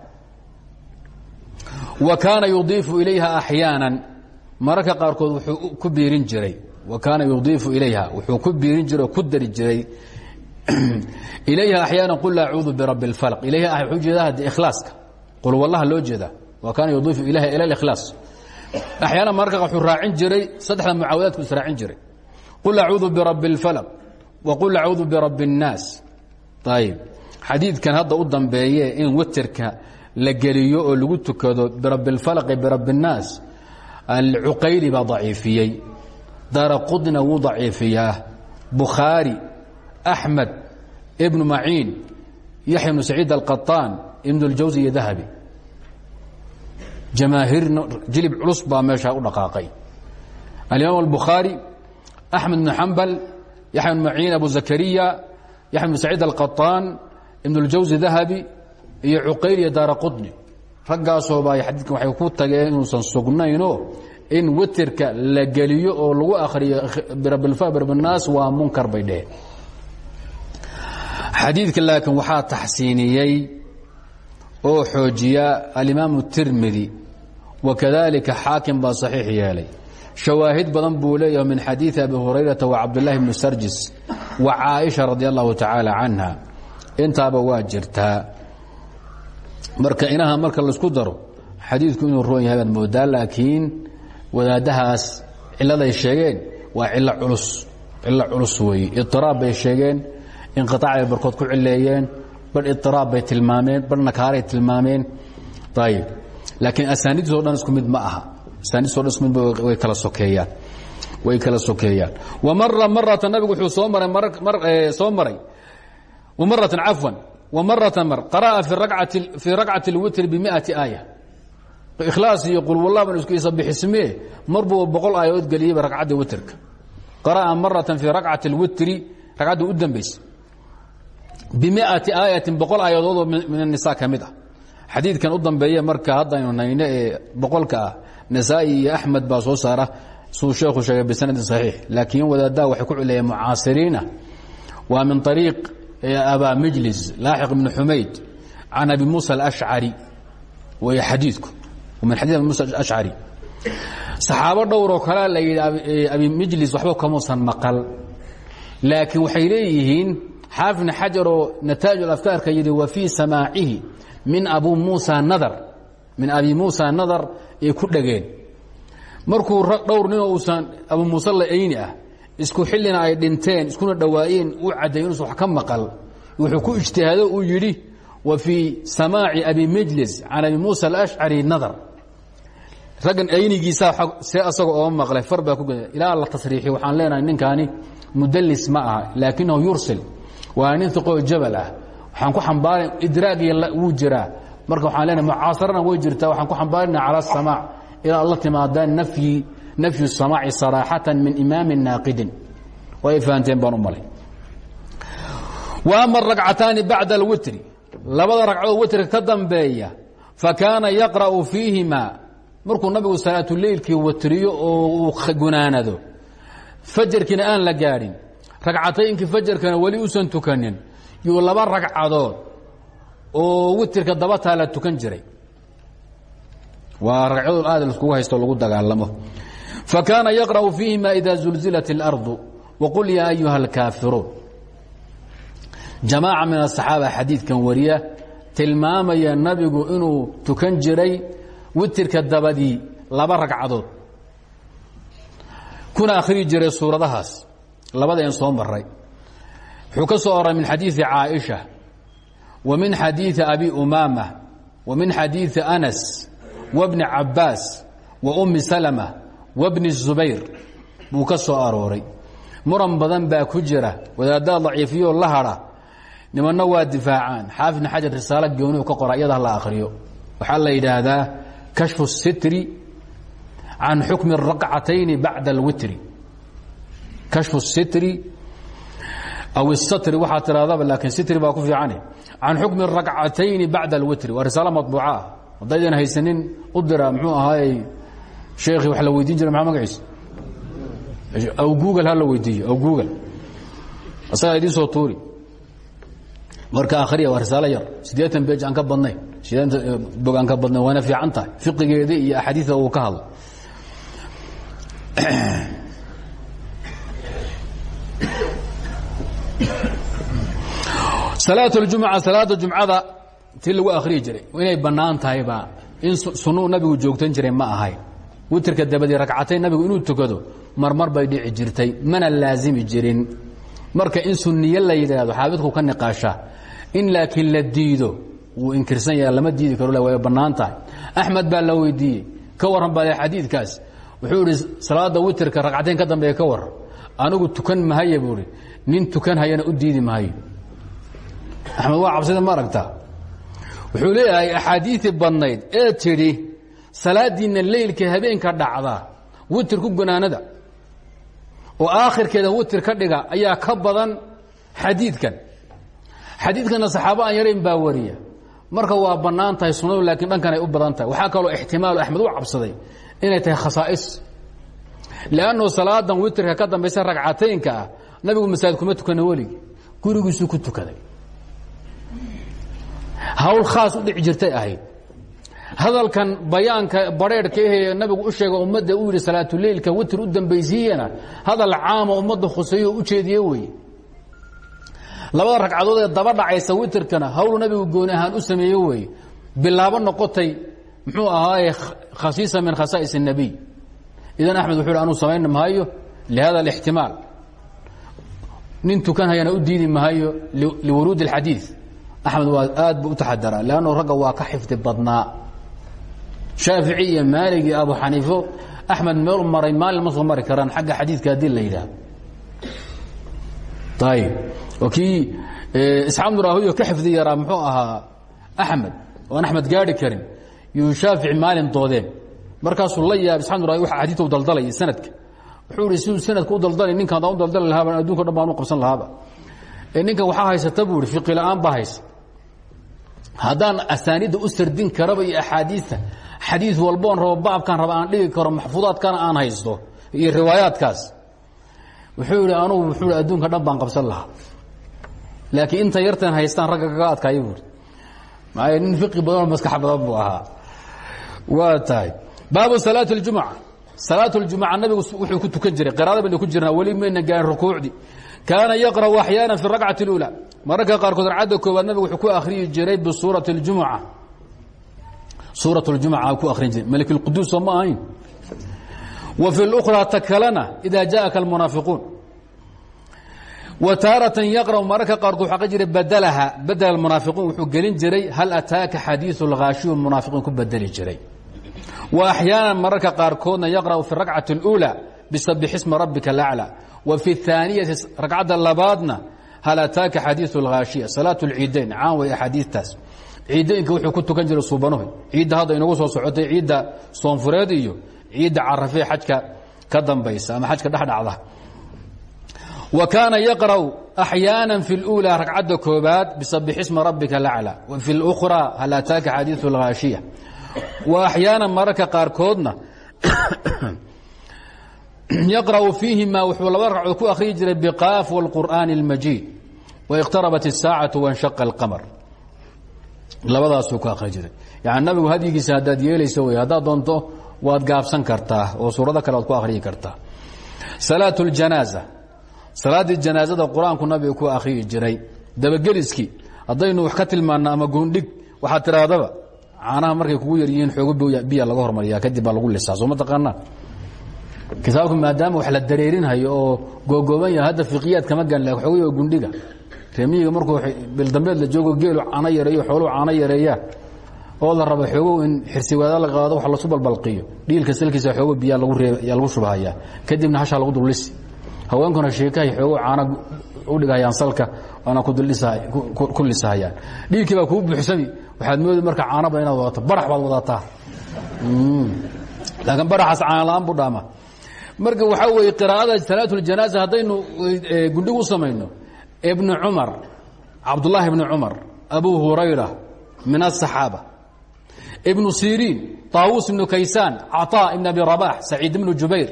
wa kaana yudiifu ilayha axyaanan mararka qaarkood wuxuu ku biirin jiray wa kaana yudiifu ilayha wuxuu ku biirin jiray oo ku dari jiray ilayha axyaana qul acuudu birabbi اlfalq ilayha wuxuu jeedaa hadde ikhlaaska qul wallaha loo jeedaa wa kaana yudiifu ilayha ila اlikhlaas axyaana mararka wuxuu raacin jiray saddexda mucaawadaadku is raacin jiray qul acuudu birabbi اlfalq wa qul acuudu birabbi الnaas ayib xadiidkan hadda u dambeeye in witerka la geliyo oo lagu tukado birabbi اlfalqi birabbi الnaas alcuqayli baa daciifiyey daara qudna wuu daciifiyaa bukhaari axmed ibnu maciin yaxya bnu saciid alqaطaan ibn اljawsi iyo dahabi jamaahiirna jilib culus baa meeshaa u dhaqaaqay alimaam albukhaari axmed bnu xambal yaxya bnu maciin abu zakariya yaxya bnu saciid alqaطaan ibn اljawsi dahabi iyo cuqayl iyo daara qudni raggaasooba xadiidkan waxay ku tageen inuusan sugnayno in witerka la geliyo oo lagu akhriyo birabbilfa birabinaas waa munkar bay dheheen xadiidka laakiin waxaa taxsiiniyey oo xoojiya alimaamu tirmidi wakadalika xaakim baa saxiix yeelay shawaahid badan buu leeyahay min xadiidi abi hurayrata wa cabdillaahi bni sarjis wa caaisha radi allahu tacaala canha intaaba waa jirtaa marka inaha marka la isku daro xadiidku inuu roon yahay baad moodaa laakiin wadaadahaas ciladay sheegeen waa cilo culus cilo culus weeye iiraab bay sheegeen inqiطaacay barkood ku cileeyeen bar iiraab bay tilmaameen bar nakaaray tilmaameen ayib laakiin asaaniidso dhan isku mid ma aha. Asaaniidso dhan isku mid way kala sokeeyaan. Way kala sokeeyaan. Wamara marata nabigu wuxuu soo maray soo maray. Wamaratan cafwan. Wamaratan mar. Qara'a fii rakcati اlwitri bimiati aaya. Ikhlaas iyo qulwallah ban isku isabixismee mar buu boqol aayadood geliyeyba ragcadda witrka. Qara'a maratan fii rakcati اlwitri ragcadda u dambaysa bimiati aayatin boqol aayadoodoo min anisa ka mid ah xadiidkan u dambeeye marka haddaynu nayno ee boqolka ah nasaa'i iyo axmed baa soo saara suu sheekhu sheegay bisanadin saxiix laakiin wadaadaha waxay ku cileeyeen mucaasiriina. Waa min ariiq abaa mijlis laaxiq ibni xumayd can abi muusa alashcari way xadiidku. Min xadii abi musa ashcari saxaabo dhowroo kalea la yidhi abi mijlis waxba kamuusan maqal. Laakiin waxay leeyihiin xaafid bn xajar oo nataa'ij afkaarka yidhi wa fii samaacihi min abu muusa nadar min abi muusa nadar ay ku dhegeen markuu dhowr ninoo uusan abu muuse la-ayni ah isku xillina ay dhinteen iskuna dhowaayeen uu caddeey inuusan wax ka maqal. Wuxuu ku ijtihaado uu yidhi wa fii samaaci abi mijlis can abi muusa alashcari nadar. Raggan aynigiisaa see asaga oo maqlay far baa ku ilaa la tasriixiy waxaan leenahay ninkaani mudallis ma aha laakinahu yursil waa nin iqoo jabal ah waxaan ku ambaara idraagii wuu jiraa. Marka waxaan leenahay mucaasarana way jirtaa. Waxaan ku xambaarina cala asamaac ilaa la timaadaan nafyi nafyu samaaci saraaxatan min imaamin naaqidin. Way fahanteen baan u malay. Wa ama aragcataani bacda labada ragcadood witrka ka dambeeya fa kaana yaqra'u fiihima. Markuu nabigu salaatuleylkii watriyo oo uu gunaanado. Fajarkiina aan la gaadhin ragcataynkii fajarkana weli usan tukanin yuu laba ragcadood oo witrka dabataa la tukan jiray. Waa ragcadood aad laiskugu haysto lagu dagaalamo. Fa kaana yaqra'u fiihima ida zulzilat اlardu waqul yaa ayuha اlkaafiruun jamaaca min asaxaaba xadiidkan wariya tilmaamaya nabigu inuu tukan jiray witirka dabadii laba ragcadood. Kuna akhrii jiray suuradahaas labada en soo maray wuxuu ka soo oray min xadiiثi caaئiشha wa min xadiiثi abi umaama wa min xadiiثi anas wabni cabaas wa umi salma wabni الzubayr buu ka soo arooray muran badan baa ku jira wadaadada daciifiyo la hadha nimanna waa difaacaan xaafid bn xajar risaalo gooniu ka qora iyada la akhriyo waxaa la yidhaahdaa kashfu الsitri can xukmi الraqcatayni bacda اlwitri kashfu الsitri aw isatri waxaa tirahdaba laakiin sitri baa ku fiicane can xukmi rakcatayni bacda alwitri waa risaalo mabuuca ah haddaydan haysanin u dira mxuu ahaayey sheekhi wax la weydiin jira maxaa magaciisa aw google ha la weydiiyo aw google asagaa idiin soo tuuri marka akhriya waa risaalo yar siddeetan beej aan ka badnayn siddeetan bog aan ka badnayn waana fiican tahay fiqigeeda iyo axaadiida uu ka hadla salaat اljumca salaada jumcada tii lagu akhriyi jiray. Inay bannaan tahayba in sunuu nabigu joogtan jiray ma ahayn witrka dabadii ragcatayn nabigu inuu tukado marmar bay dhici jirtay. Mana laazimi jirin. Marka in suniye la yidhaahdo xaabidku ka niqaasha in laakiin la diido wuu inkirsan yaha lama diidi karo way bannaan tahay. Axmed baa la weydiiyey ka warran baa xadiidkaas. Wuxuu idhi salaada witrka ragcatayn ka dambeeya ka warran anigu tukan mahaya buu ihi nin tukan hayana u diidi mahayo axmed waa cabsida ma wuxuu leeyahay axaadiiii badnayd ee tidhi salaadiinna leylka habeenka dhacda witir ku gunaanada. Oo aakhirkeeda witir ka dhiga ayaa ka badan xadiidkan. Xadiidkanna saxaaba aan yarayn baa marka waa bannaan tahay sunnadu laakiin dhankan ay u badan tahay. Waxaa kaloo ixtimaalu axmed u cabsaday inay tahay khasaa'is. Liannu salaadan witirka ka dambaysa ragcataynka ah nabigu masaajid kuma tukana weligi gurigiisuu ku tukaday hawl khaas u dhici jirtay ahayd hadalkan bayaanka bareerhka ahee nabigu u sheega ummadda uu yidhi salaatuleylka witir u dambaysiiyana hadal caama ummadda khuseeyo u jeediye weye labada ragcadood ee daba dhacaysa witirkana hawlu nabigu gooni ahaan u sameeye weye bilaabo noqotay muxuu ahaaye khasiisa min khasaa'is الnabiy idan axmed wuxuu hi anuu samayn mahayo lihada اlاxtimaal nin tukan hayana u diidi mahayo liwuruud اlxadiiث axmed waa aad bu u taxadaraa lannu ragga ka xifdi badnaa. Shaafici iyo abu xaniifo axmed meel maray maalin ma soo mari karaan xagga xadiidka haddii la yidhaahdo. Ayib oo ka xifdi yaraa muxuu ahaa axmed oan axmed gaari karin yuu shaafici maalin doodeen. Markaasuu la yaab isxaaq nuraahi waxa xadiidta u daldalaya sanadka wuxuu ihi siduu sanadka u haddaan u daldali lahaaba adunka o u qabsan lahaaba ninkan waxaa haysata buu ihi fiqi la'aan baa haysa haddaan u sardin karaba iyo axaadiia xadii walboon rabo baabkan raba aan dhigi karo maxfuudaadkana aan haysto iyo riwaayaadkaas. Wuxuu yidhi anugu wuxuu adduunka dhan qabsan lahaa. Laakiin inta yartan haystaan ragga kaga adkaayo buuri maay nin fiqi maskax badan buu ahaa. Waa tahay. Baabu salaat اljumca salaat اljumca nabigu wuxuu ku tukan jiray qiraada baynu ku jirnaa weli mayna gaarin rukuucdii kaana yaqra'u axyaana fi rakcati اlأulى mararka qaarkood ragcadda koobaad nabigu wuxuu ku akhriyi jiray bisuurati اljumca suuraة اljumca ku akhrin jiray malik اlquduus soo ma ahayn wa fi اlأkhraa ta kalena ida jaءaka اlmunaafiquun wa taaratan yaqra'u mararka qaarkood waxaa jiray badalaha badel munaafiqiin wuxuu gelin jiray hal ataaka xadiiثu اlghaashiyu munaafiqiin ku bedeli jiray wa axyaana mararka qaarkoodna yaqra'u fi rakcati اlأulى bisabix isma rabbika اlأclى wa fi الثaaniyati ragcadda labaadna hal ataaka xadiiثu اlghaashiya salaaة اlciidayn caan way axaadiitaas ciidaynka wuxuu ku tukan jiray suubanuhu ciidda hadda inagu soo socotay ciidda soonfureed iyo ciidda carafee xajka ka dambaysa ama xajka dhexdhacda wa kaana yaqra'u axyaana fi اlأulى ragcadda koobaad bisabix isma rabbika اlأclى wa fi اlأkhraa hal ataaka xadiiثu اlghaashiya wa axyaana mararka qaarkoodna yaqra'u fiihima wuxuu laba ragcood ku akhriyi jiray biqaaf wاlqur'aani اlmajiid wاqtarabat الsaacaةu waاnshaqa اlqamar labadaasuu ku akhri jiray yani nabigu hadyigiisa haddaad yeelayso wey haddaad doonto waad gaabsan kartaa oo suurado kale waad ku akhriyi kartaa salaaة اljanaaza salaaddii janaazada qur-aanku nabiga ku akhriyi jiray dabageliskii haddaynu wax ka tilmaano ama goondhig waxaad tidhaahdaba caanaha markay kugu yaryihiin xoogo biya laga hormariya kadib baa lagu lisaa. Soo ma taqaanaa? Kitaabku maadaama wax la dareerinhayo oo googooban yaha hadda fiqiyaad kama gan la xoogayo gundhiga reemiyiga markuu bildambeed la joogo geelu caano yareeyo xooluhu caano yareeyaan oo la rabo xoogow in xirsiwaada la qaado wax lasu balbalqiyo. Dhiilka salkiisa xoogo biyaa lagu shubhayaa kadibna hashaa lagu dullisi. Haweenkuna sheekahay xoogo caano u dhigahayaan salka waana ku lisahayaan dhiilkii baa kuu buuxsami waxaad moodi marka caanaba inaad wadato barax baad wadataa. Hmm. Laakiin baraxaas caanlaan buu dhaama marka waxaa weeye qiraa'ada salaatuljanaaza haddaynu e, gundhig u samayno ibnu cumar cabdullaahi ibnu cumar abu hurayra min asaxaaba ibnu siriin طaawuus ibnu kaysaan caطاء ibn abi rabax saciid ibnu jubayr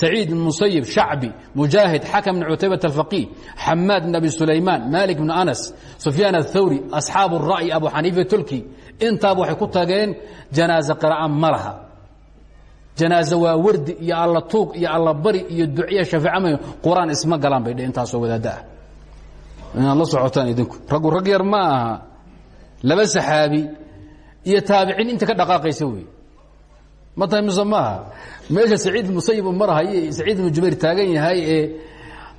saciid ibn musayib shacbi mujaahid xakm bn cutaybat alfaqih xamaad bn abi sulaymaan malik bn anas sufyaan aلthawri asxaabu الra'yi abu xaniifa tulki intaaba waxay ku tageen janaaze qira'a ma laha janaaze waa wardi iyo alla tuug iyo alla bari iyo duciya shafeeca may qur-aan isma galaan bay dhe intaasoo wadaadda ah inaad la socotaan idinku raggu rag yar ma aha laba saxaabi iyo taabiciin inta ka dhaqaaqaysa wey ma tahay maaha meesha saciid musayib marhaye saciid ibnu taagan yahay ee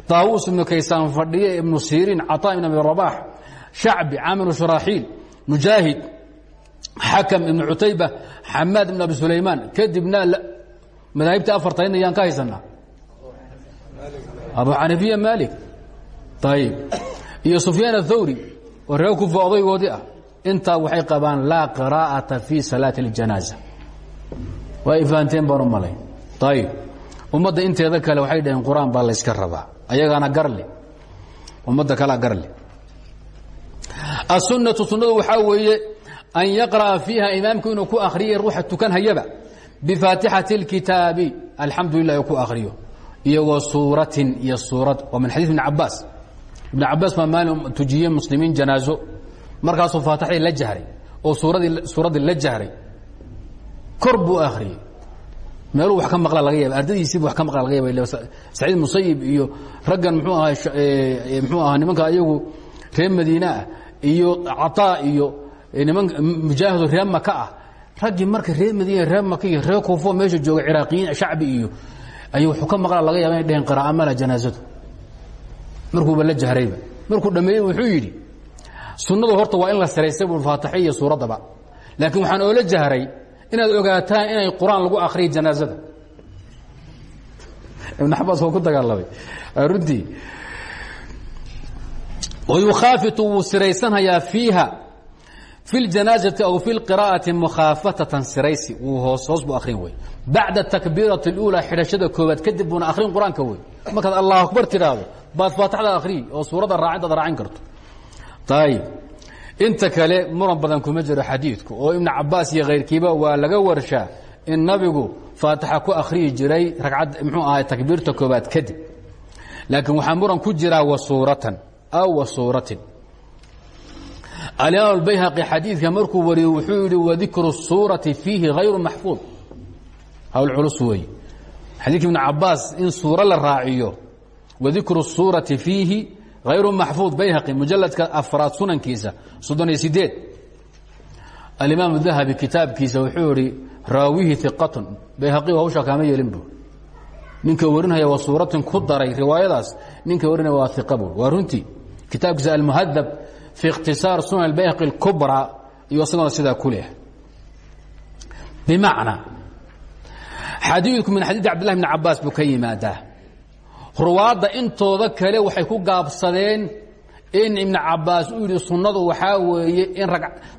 daawuus ibnu kaysaan fadhiye ibnu siriin caطaa ibn abi rabax shacbi caamiru sharaaxiil mujaahid xakam ibnu cutayba ibn abi sulaymaan. Kadibna madaahibta afartayna yaan ka abu xanifiya malik ayib iyo sufyaan athawri oo reer kufa odaygoodii ah intaa waxay qabaan laa qiraa'ata fi salaati اljanaaza waa ay fahanteen baan u malay ayib ummadda inteeda kale waxay dhaheen qur-aan baa layska rabaa ayagaana garle ummadda kalea garle aلsunnatu sunnadu waxaa weeye an yaqra'a fiiha imaamku inuu ku akhriyay ruuxa tukan hayaba bifaatixati اlkitaabi alxamdu lilah u ku akhriyo iyo wa suuratin iyo suurad waa min xadiis ibn cabaas ibn cabaas baa maalin tujiyey muslimiin janaazo markaasuu faatixadii la jahray oo suuradii suuraddii la jahray kor buu akhriyey meeluu wax ka maqla laga yaaba ardadiisiibu wax ka maqla laga yaaba saciid musayib iyo raggan muxuu ahaa muxuu ahaa nimanka ayagu reer madiine ah iyo cataa iyo niman mujaahido reer maka ah. Raggii marka reer madiina reer maka iyo reer kuufo meesha jooga ciraaqiyiin shacbi iyo ay wuxuu ka maqla laga yaaba inay dheheen qiraa'a mala janaazadu markuuba la jahrayba markuu dhammeeyey wuxuu yidhi sunnadu horta waa in la siraystay bu faatixi iyo suuraddaba laakiin waxaan oola jahray inaad ogaataan inay qur-aan lagu akhriyay janaazada ibn xabaas waa ku dagaalamay runtii wayukhaafitu wuu siraysanhayaa fiiha fi اljanaazati aw fi اlqira'ati mukhaafatatan siraysi wuu hoos hoos buu akhrin wey bacda takbiirati اlأuulaa xidhashada koobaad kadib buuna akhrin qur-aanka wey markaad allah akbar tidhaahdo baad faatixda akhriyi oo suuradda raacintaad raacin karto ayib inta kale muran badan kuma jiro xadiidku oo ibnu cabaas iyo kayrkiiba waa laga warshaa in nabigu faatixa ku akhriyi jiray ragcad mxuu ahay takbiirta koobaad kadib. Laakiin waxaa muran ku jiraa wa suuratan aw wa suuratin. Alimaam albayhaqi xadiidka markuu wariyo wuxuu yidhi wadikru suurati fiihi hayru maxfuud hawl culus weeye. Xadiidka ibnu cabaas in suuro la raaciyo wadikru suurati fiihi hayru maxfuud bayhaqi mujaladka afraad sunankiisa soddon iyo sideed alimaam dahabi kitaabkiisa wuxuu ihi raawihi iqatun bayhaqi hawshaa kaama yeelin bu ninka warinhaya waa suuratin ku daray riwaayadaas ninka warinaya waa iqa bu waa runtii kitaabkiisa almuhadab fi ikhtisaar sunan albayhaqi اlkubraa iyo isagona sidaa ku leh bimacnaa xadiidku min xadiid cabdillahi bni cabaas buu ka yimaadaa ruwaadda intooda kale waxay ku gaabsadeen in ibnu cabaas uu yidhi sunnadu waxaa weeye in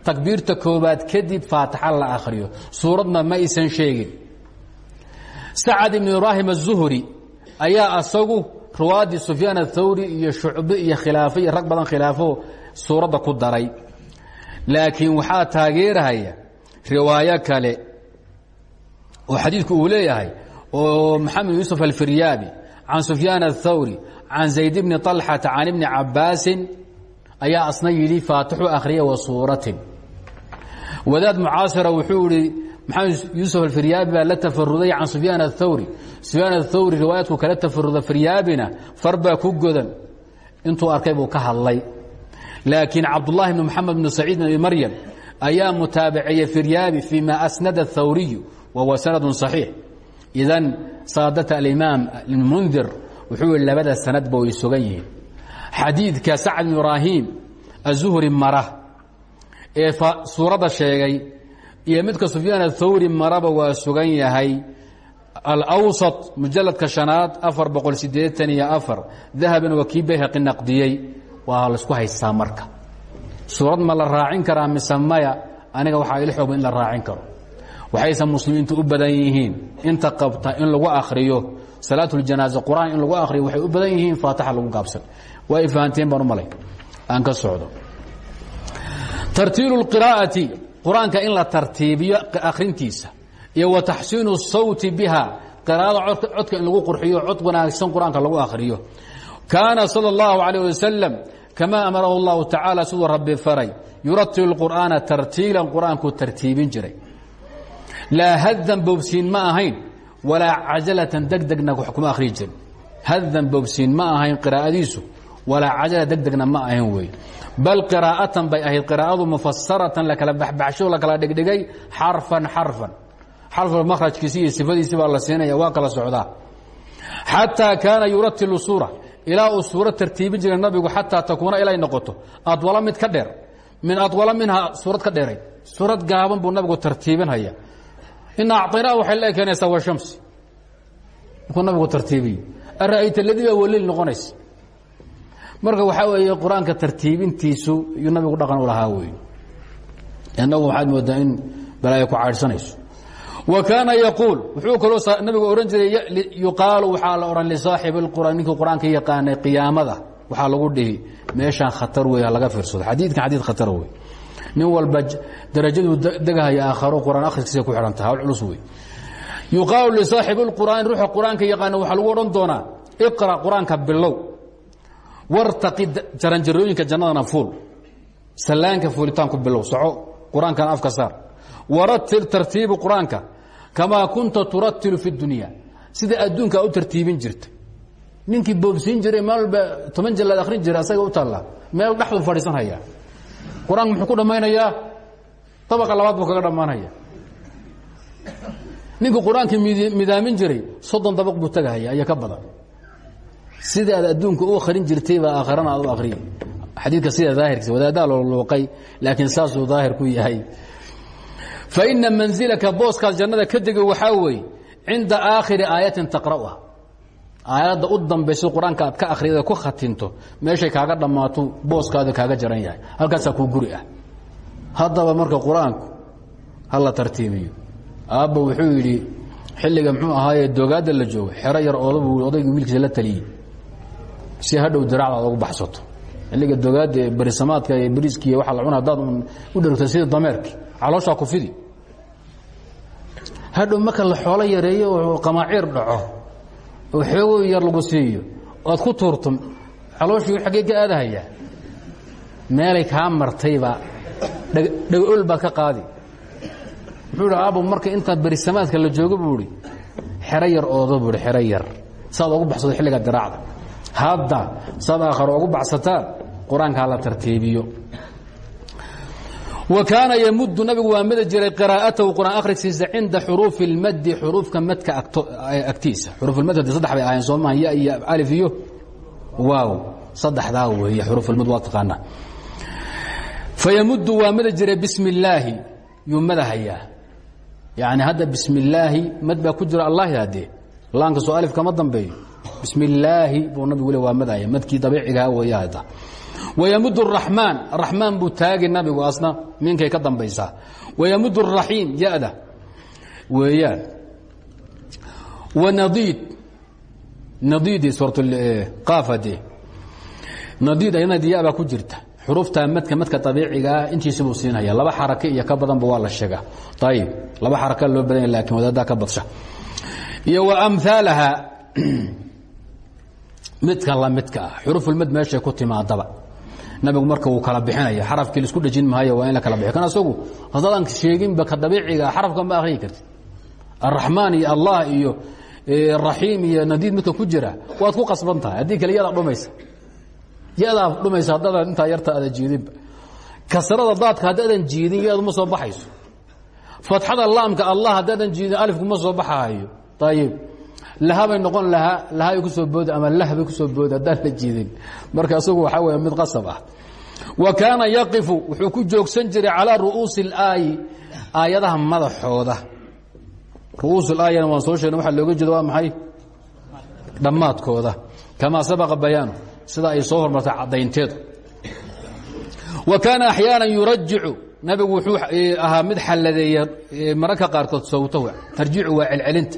takbiirta koobaad kadib faatixa la akhriyo. Suuradna ma aysan sheegin. Sacad ibnu ibraahim aلzuhri ayaa asagu ruwaaddii sufyaan athawri iyo shucbe iyo khilaafo iyo rag badan khilaafo suuradda ku daray. Laakiin waxaa taageerahaya riwaayo kale oo xadiidku uu leeyahay oo maxamed yuusuf alfiryaabi can sufyaan aلthawri can zayd bni طalxata can ibni cabaasin ayaa asna yidhi faatixu akhriya wa suuratin wadaad mucaasira wuxuu ihi maxamed yuusuf alfiryaabi baa la tafaruday can sufyaan aلthawri sufyaan aلthawri riwaayaadku kala tafaruda firyaabina far baa ku godan intuu arkay buu ka hadlay laakiin cabdullahi bni moxamed bni saciid bn abi maryam ayaa mutaabaceeyey firyaabi fii ma asnada athawriyu wa huwa sanadu صaxiix idan saadata alimaam mundir wuxuu yihi labada sanadba way sugan yihiin xadiidka sacd bn ibraahim azuhri mara ee suuradda sheegay iyo midka sufyaan athawri maraba waa sugan yahay. Alawsat mujaladka shanaad afar boqol sideetan iyo afar dahabin waa kii bayhaqi naqdiyey. Waa la isku haystaa marka. Suurad ma la raacin karaa mise aniga waxaa ila xoogba la raacin karo waxayse muslimiintu u badan yihiin inta qabta in lagu akriyo salaatuljanaaza qur-aan in lagu akriyo waxay u badan yihiin faatixa lagu gaabsan waa ay fahanteen baan u malay aan ka socdo tartiilu اlqiraa'ati qur-aanka in la tartiibiyo akhrintiisa iyo wa taxsiinu sawti biha qiraa'ada codka in lagu qurxiyo cod wanaagsan qur-aanka lagu akhriyo kaana salى اllahu عalيه wasalam kama amarahu اllahu tacaala siduu rabbi faray yuratilu اqur'aana tartiilan qur-aankuu tartiibin jiray laa hadan boobsiin ma ahayn walaa cajalatan degdegna wax kuma akhriyi jirin hadan boobsiin ma ahayn qiraa'adiisu walaa cajala degdegna ma ahayn wey bal qiraa'atan bay ahayd qiraa'adu mufasaratan lakala baxbaxsho lakala dhigdhigay xarfan xarfan xarfa makrajkiisi iyo sifadiisi baa la siinaya waa kala socdaa xataa kaana yuratilu suura ilaa uu suuro tartiibin jiray nabigu xataa takuuna ilay noqoto adwalo mid ka dheer min adwalo minhaa suurad ka dheeray suurad gaaban buu nabigu tartiibinhaya ina acطinaa waxay la ekanaysaa washamsi markuu nabigu tartiibiyo ara'ayta ladii baa waliil noqonaysa marka waxaa weeye qur'aanka tartiibintiisu iyuu nabigu dhaqan u lahaa wey inagu waxaad moodaa in balaayo ku caadhsanayso wa kaana yaquul wuxuu kaloo nabigu odhan jiray yuqaalu waxaa la odhan lisaaxibi اlqur'aan ninkii qur'aanka yaqaanay qiyaamada waxaa lagu dhihi meeshaan khatar wey laga fiirsado xadiidkan xadiid khatar wey nin walba darajaduu degahaya aakharo quraan akhriskiisa ku xidhan taha hawl culus wey yuqaalu lisaaxibi اlqur'aan ruuxa qur'aanka yaqaana waxaa lagu odhan doonaa iqra qur'aanka bilow wartaqi jaranjarooyinka jannadana fuul sallaanka fuulitaanku bilow soco qur'aankana afka saar. Waratil tartiibu qur'aanka kamaa kunta turatilu fi اdunya sida adduunka u tartiibin jirta. Ninkii boobsiin jiray meel toban jalaad akhrin jiray asaga u taalla meel dhexdu fadhiisan haya qur'aanka muxuu ku dhammaynayaa dabaqa labaad buu kaga dhammaanaya. Ninkii qur'aanka midaamin jiray soddon dabaq buu tegahaya ayaa ka badan. Sida aad adduunka u akhrin jirtay baa aakharana aad u akhriya xadiidka sida daahirkiisa wadaaddaa loo luuqay laakiin saasuu daahir ku yahay. Fa ina mansilaka booskaas jannada ka degi waxaa weeye cinda aakhiri aayatin taqra'uha aayadda u dambaysa qur'aanka aad ka akhriyada ku khatinto meeshay kaaga dhammaato booskaada kaaga jaran yahay. Halkaasaa kuu guri ah. Haddaba marka qur'aanku la tartiibiyo. Aabba wuxuu yidhi xilliga muxuu ahaaye doogaadda la joogo xero yar oodabu odayga wiilkiisa la taliyey. Si hadhow diracda ugu baxsato. Xilliga doogaadda ee berisamaadka waxa la cuna haddaad u dhargta sida dameerki calooshaa ku fidi. Hadhow marka la xoolo yareeyo oo qamaaciir dhaco oo xoogo yar lagu siiyo oad ku tuurto calooshii xaggee ka aadahayaa meelay kaa martayba dhagol baad ka qaadi. Muxuu idhi aabo marka intaad berisamaadka la joogo buu idhi xero yar oodo buu ihi xero yar. Saad ugu baxsato xilliga diraacda hadda saad aakharo ugu baxsataan qur'aanka hala tartiibiyo wa kaana yamuddu nabigu waa madi jiray qiraa'atahu qur'aan akhriskiisa cinda xuruufi اlmadi xuruufka madka agtiisa. Xuruufulmadka de saddex bay ahayn soomaa ya iyo alif iyo waaw. Saddexdaa weeye xuruufulmad waa taqaanaa. Fayamuddu waa madi jiray bismi illaahi yuu madahayaa. Yani hadda bismi illaahi mad baa ku jira allah haddee laanka soo alif kama dambeeyo bismi illaahi buu nabigu le waa madahaya madkii dabiicigaha weeye hadda wymud الرaحmaan raحmaan buu taagi nabigu asna minkay ka dambaysaa wymud الraxiim ya-da weeyaan wanadiid nadiidi suuraqaafade nadiid ayadna ya baa ku jirta xuruufta madka madka abiicigaa intiisa buu siinaya laba xarake iyo ka badanba waa la sheegaa ayib laba xaraka loo badanya lakin wadaaddaa ka badsha iyo وamثaalaha midka lamidka ah. Xuruufulmad meeshay ku timaadaba. Nabigu marka wuu kala bixinaya xarafkii la isku dhejin maayo waa in la kala bixi. Kan asagu haddaadan sheeginba ka dabiiciga xarafka ma akhriyi karti araxmaan iyo allah iyo raxiim iyo nadiid midka ku jira waad ku qasban tahay. Haddii kale yadaa dhumaysa. Yadaa dhumaysa haddaadan intaa yarta ada jiidinba kasrada daadka haddaadan jiidin yadu ma soo baxayso. Fatxada laamka allah haddaadan jiidin alifku ma soo baxahayo ayib lahabay noqon lahaa lahabay ku soo booda ama lahbay ku soo booda haddaan la jiidin marka isagu waxaa weeye mid qasab ah. Wa kaana yaqifu wuxuu ku joogsan jiray calaa ru'uusi اlaayi aayadaha madaxooda. Ru'uus aayana waan soo sheegna waxa looga jeeda waa maxay? Dhammaadkooda. Kamaa sabaqa bayaanu sida ay soo hormartay caddaynteedu. Wa kaana axyaana yurajicu nabigu wuxuu ahaa mid xalladeeya mararka qaarkood sawtahu tarjiicu waa celcelinta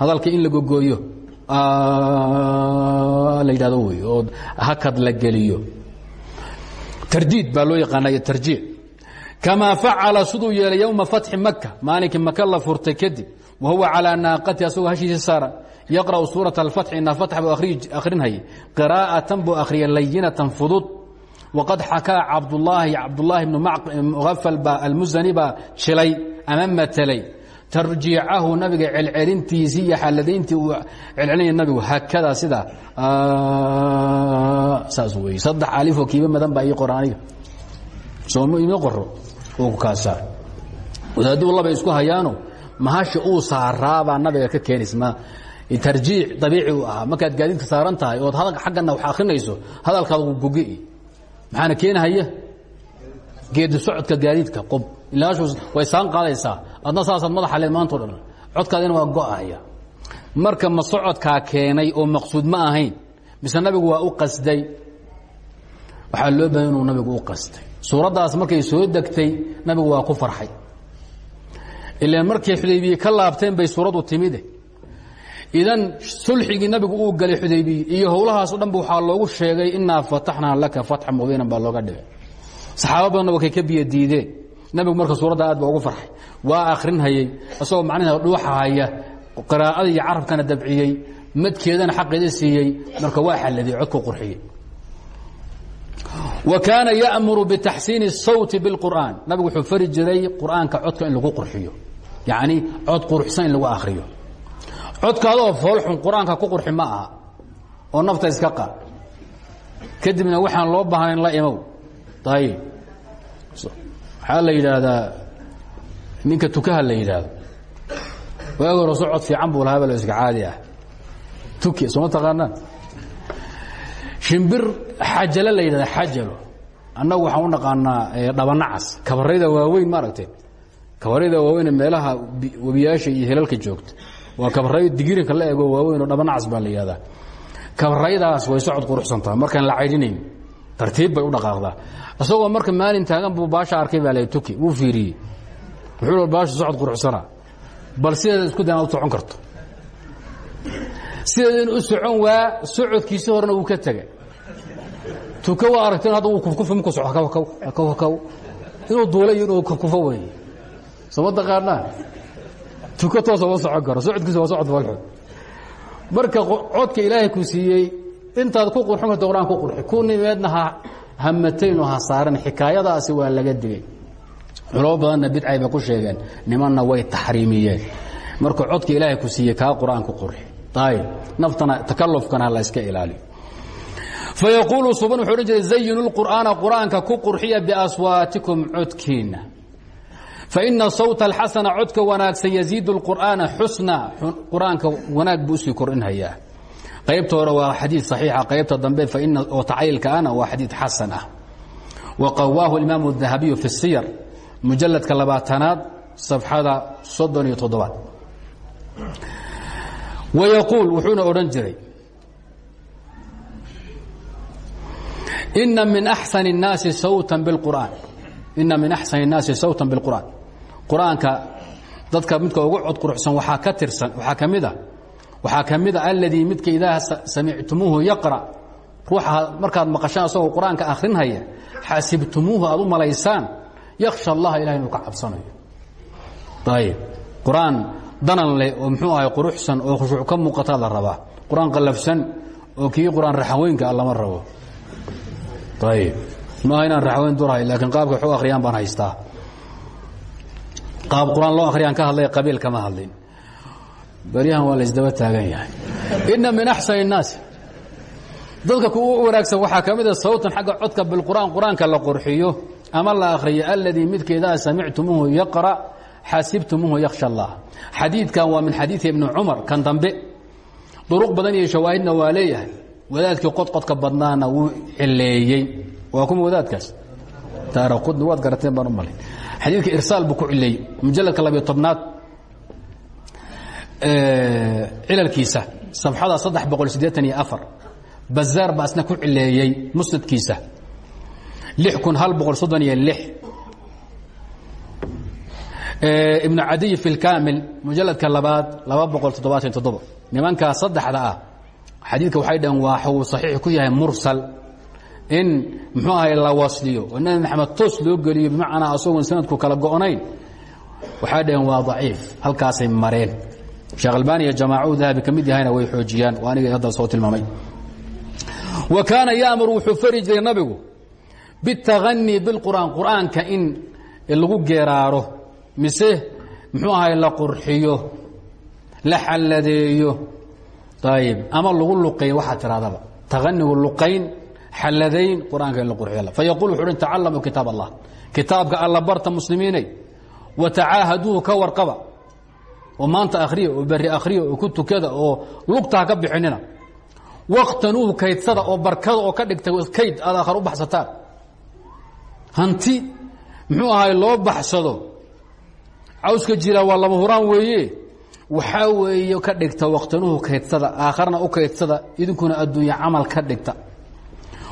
hadalka in la gogooyo la yidhahdo wey oo hakad la geliyo tardiid baa loo yaqaanay tarjiic kamaa facala siduu yeelay yowma fatxi maka maalinkii maka la furtay kadib wa huwa calىa naaqati asagoo hashiisa saaran yaqra'u suuraة اlfatxi ina fatx buu akhrinhayay qiraa'atan buu akhriyay layinatan fudud waqad xakaa cabdulaahi cabdulaahi bnu mugafal baa almusani baa jilay ama matelay tarjiicahu nabiga celcelintiisii iyo xaaladayntii uu celcelinaya nabigu haakadaa sidaa saas wey saddex alifoo kiiba madan baa ii qoran aniga. Sooma ima qoro uu kaasaa wadaaduu labay isku hayaano mahasha uu saaraabaa nabiga ka keenays ma tarjiic dabiici uu ahaa. Markaad gaadiidka saaran tahay ood xaggana wax akrinayso hadalkaada gugi maxaana keenahaya geedi socodka gaadiidka qob ilaashu way saan qaadaysaa. Adna saasaad madaxa leed maantao codkaadina waa go'aya marka ma socodkaa keenay oo maqsuud ma ahayn mise nabigu waa u qasday waxaa loo bahay inuu nabigu u qasday suuraddaas markay soo degtay nabigu waa ku farxay. Ilaan markay xudaybiye ka laabteen bay suuraddu timide. Idan sulxigii nabigu uu galay xudaybiye iyo howlahaaso dhan ba waxaa loogu sheegay inaa fataxnaa laka fatxa mubiinan baa looga dhigay saxaaba badanna wakay ka biyo diideen nabigu marka suuradda aad ba ugu farxay waa akhrinhayey isagoo macnaheeda dhuuxa haya qiraa'ada iyo carabkana dabciyey madkeedana xaqeeda siiyey marka waa xalladiyey codku qurxiyey wa kaana ya'muru bitaxsiini الsawti biاlqur'an nabigu wuxuu fari jiray qur'aanka codka in lagu qurxiyo yacni cod quruxsan in lagu akhriyo codkaadoo foolxun qur-aanka ku qurxi ma aha oo nafta iska qaad kadibna waxaan loo baahnayn la imow ayib waxaa la yidhaahdaa ninka tukaha la yidhaahdo waag hore socod fiican buu lahaa balo iska caadi ah tuki sooma taqaanaan shimbir xajalo la yidhahda xajalo annagu waxaan u naqaanaa dhabanacas kabarayda waaweyn ma aragteen kabarayda waaweyn meelaha webiyaasha iyo helalka joogta waa kabaray digirinka la ego waaweyn oo dhabanacas baa la yihahdaa kabaraydaas way socod quruxsantaha markaan la caydhinayn tartiib bay u dhaqaaqdaa. Isagoo marka maalin taagan buu baasha arkay baa tuki wuu fiiriyey. Wuxuu baasha socod quruxsanaa bal sideeda isku dana u socon karto. Sideedan u socon waa socodkiisi horena wuu ka tegay tuka waa aragteen hadda wuu kufkufa markuu hakaw hakaw inuu duulay iyo inuu kufkufo weeye. Sooma taqaanaa tuka toosa ma socon karo socodkiisa waa socod foolxun marka codka ilaahay ku siiyey intaad ku qurxin karto qur'aan ku qurxi. Ku nimeedna ha hamatayn ha saaran. Xikaayadaasi waa laga digay. Culamo badanna bidcay bay ku sheegeen. Nimanna way taxriimiyeen. Marka codka ilaahay ku siiyey kaa qur'aan ku naftana takalufkana la iska ilaaliyo fayaquulu suban wuxuu zayinu lqur'aana qur'aanka ku qurxiya biaswaatikum codkiinna. Faina sawta alxasana codka wanaagsan yaziidu اlqur'aana xusna. Qur'aanka wanaag buu u sii kordhinhayaa qaybta hore waa xadiid صaxiixa qaybta dambe oo tacliilka ana waa xadiid xasan ah wa qawaahu imaamu الdahabiyu fi الsiyar mujaladka labaatanaad safxada soddon iyo toddobaad wayaquul wuxuuna odhan jiray ina min axsan الnaasi sawtan biاlqur'an ina min axsan الnaasi sawtan biاlqur'an qur-aanka dadka midka ugu cod quruxsan waxaa ka tirsan waxaa ka mid a waxaa ka mid midka idaa samictumuuhu yaqra' ruuxa markaad maqashaan asagoo qur'aanka akhrinhaya xasibtumuuhu aad u allaha ilahay inuu ka cabsanayo. Danan leh muxuu ahay quruxsan oo khushuuc ka muuqataa la rabaa. Qur'aan oo kii qur'aan raxaweynka a lama rabo. Ayib maaha inaan raxaweyn durhay laakiin qaabka waxu akhriyaan baan haystaa. Qaab qur'aan loo akhriyaan ka hadlay qabiil kama hadlin baryahan waa la isdaba taagan yahay. Ina min axsan الnaasi dadka kuwa u wanaagsan waxaa ka mida sawtan xagga codka bilqur'aan qur'aanka la qorxiyo ama la akhriyo aladii midka idaa samictumuuhu yaqra' xasibtumuuhu yakhsha allah xadiidkan waa min xadiidi ibni cumar kan dambe. Duruq badan iyo shawaahidna waa leeyahay. Wadaadkii qodqodka badnaana wuu cileeyey waa kuma wadaadkaas? Daaraqudni waad garateen baan u malay. Xadiidka irsaal ku cileeyey mujaladka labiyo cilalkiisa safxada saddex boqol siddeetan iyo afar. Bazaar baa isna ku cileeyey musnadkiisa. Lix kun hal boqol soddon iyo lix. Ibnu cadiy fi lkaamil mujaladka labaad laba boqol toddobaatan toddoba. Nimankaa saddexda ah xadiidka waxay dhaheen waa uu saxiix ku yahay mursal in muxuu ahay la wasliyo oo nebi maxamed toos loo geliyo bimacnaa asagoon sanadku kala go'nayn waxay dhaheen waa daciif halkaasay mareen sheekh albani iyo jamaacu dahabi ka mid yahayna way xoojiyaan. Aniga hadda soo tilmaamay. Wa kaana yaamuru wuxuu fari jiray nabigu biاtaganii biاlqur'aan qur'aanka in lagu geeraaro. Mise muxuu la qurxiyo la xalladeeyo. Ayib ama lagu luqayn waxaa tirahdaba taganigu luqayn xalladayn qur'aanka in la qurxiyo fayaqul wuxu uhi tacallamuu kitaab allah. Kitaabka alla barta muslimiinay. Wa tacaahaduuhu ka warqaba oo maanta akhriya oo berri akhriya oo ku tukada oo lugta ka bixinina. Wakhtanuuhu kaydsada oo barkada oo ka dhigta kayd aad akhar u baxsataan. Hanti muxuu ahay loo baxsado? Cawska jira waa lama huraan weeye. Waxaa weeye ka dhigta wakhtanuhu kaydsada aakharna u kaydsada idinkuna adduunya camal ka dhigta.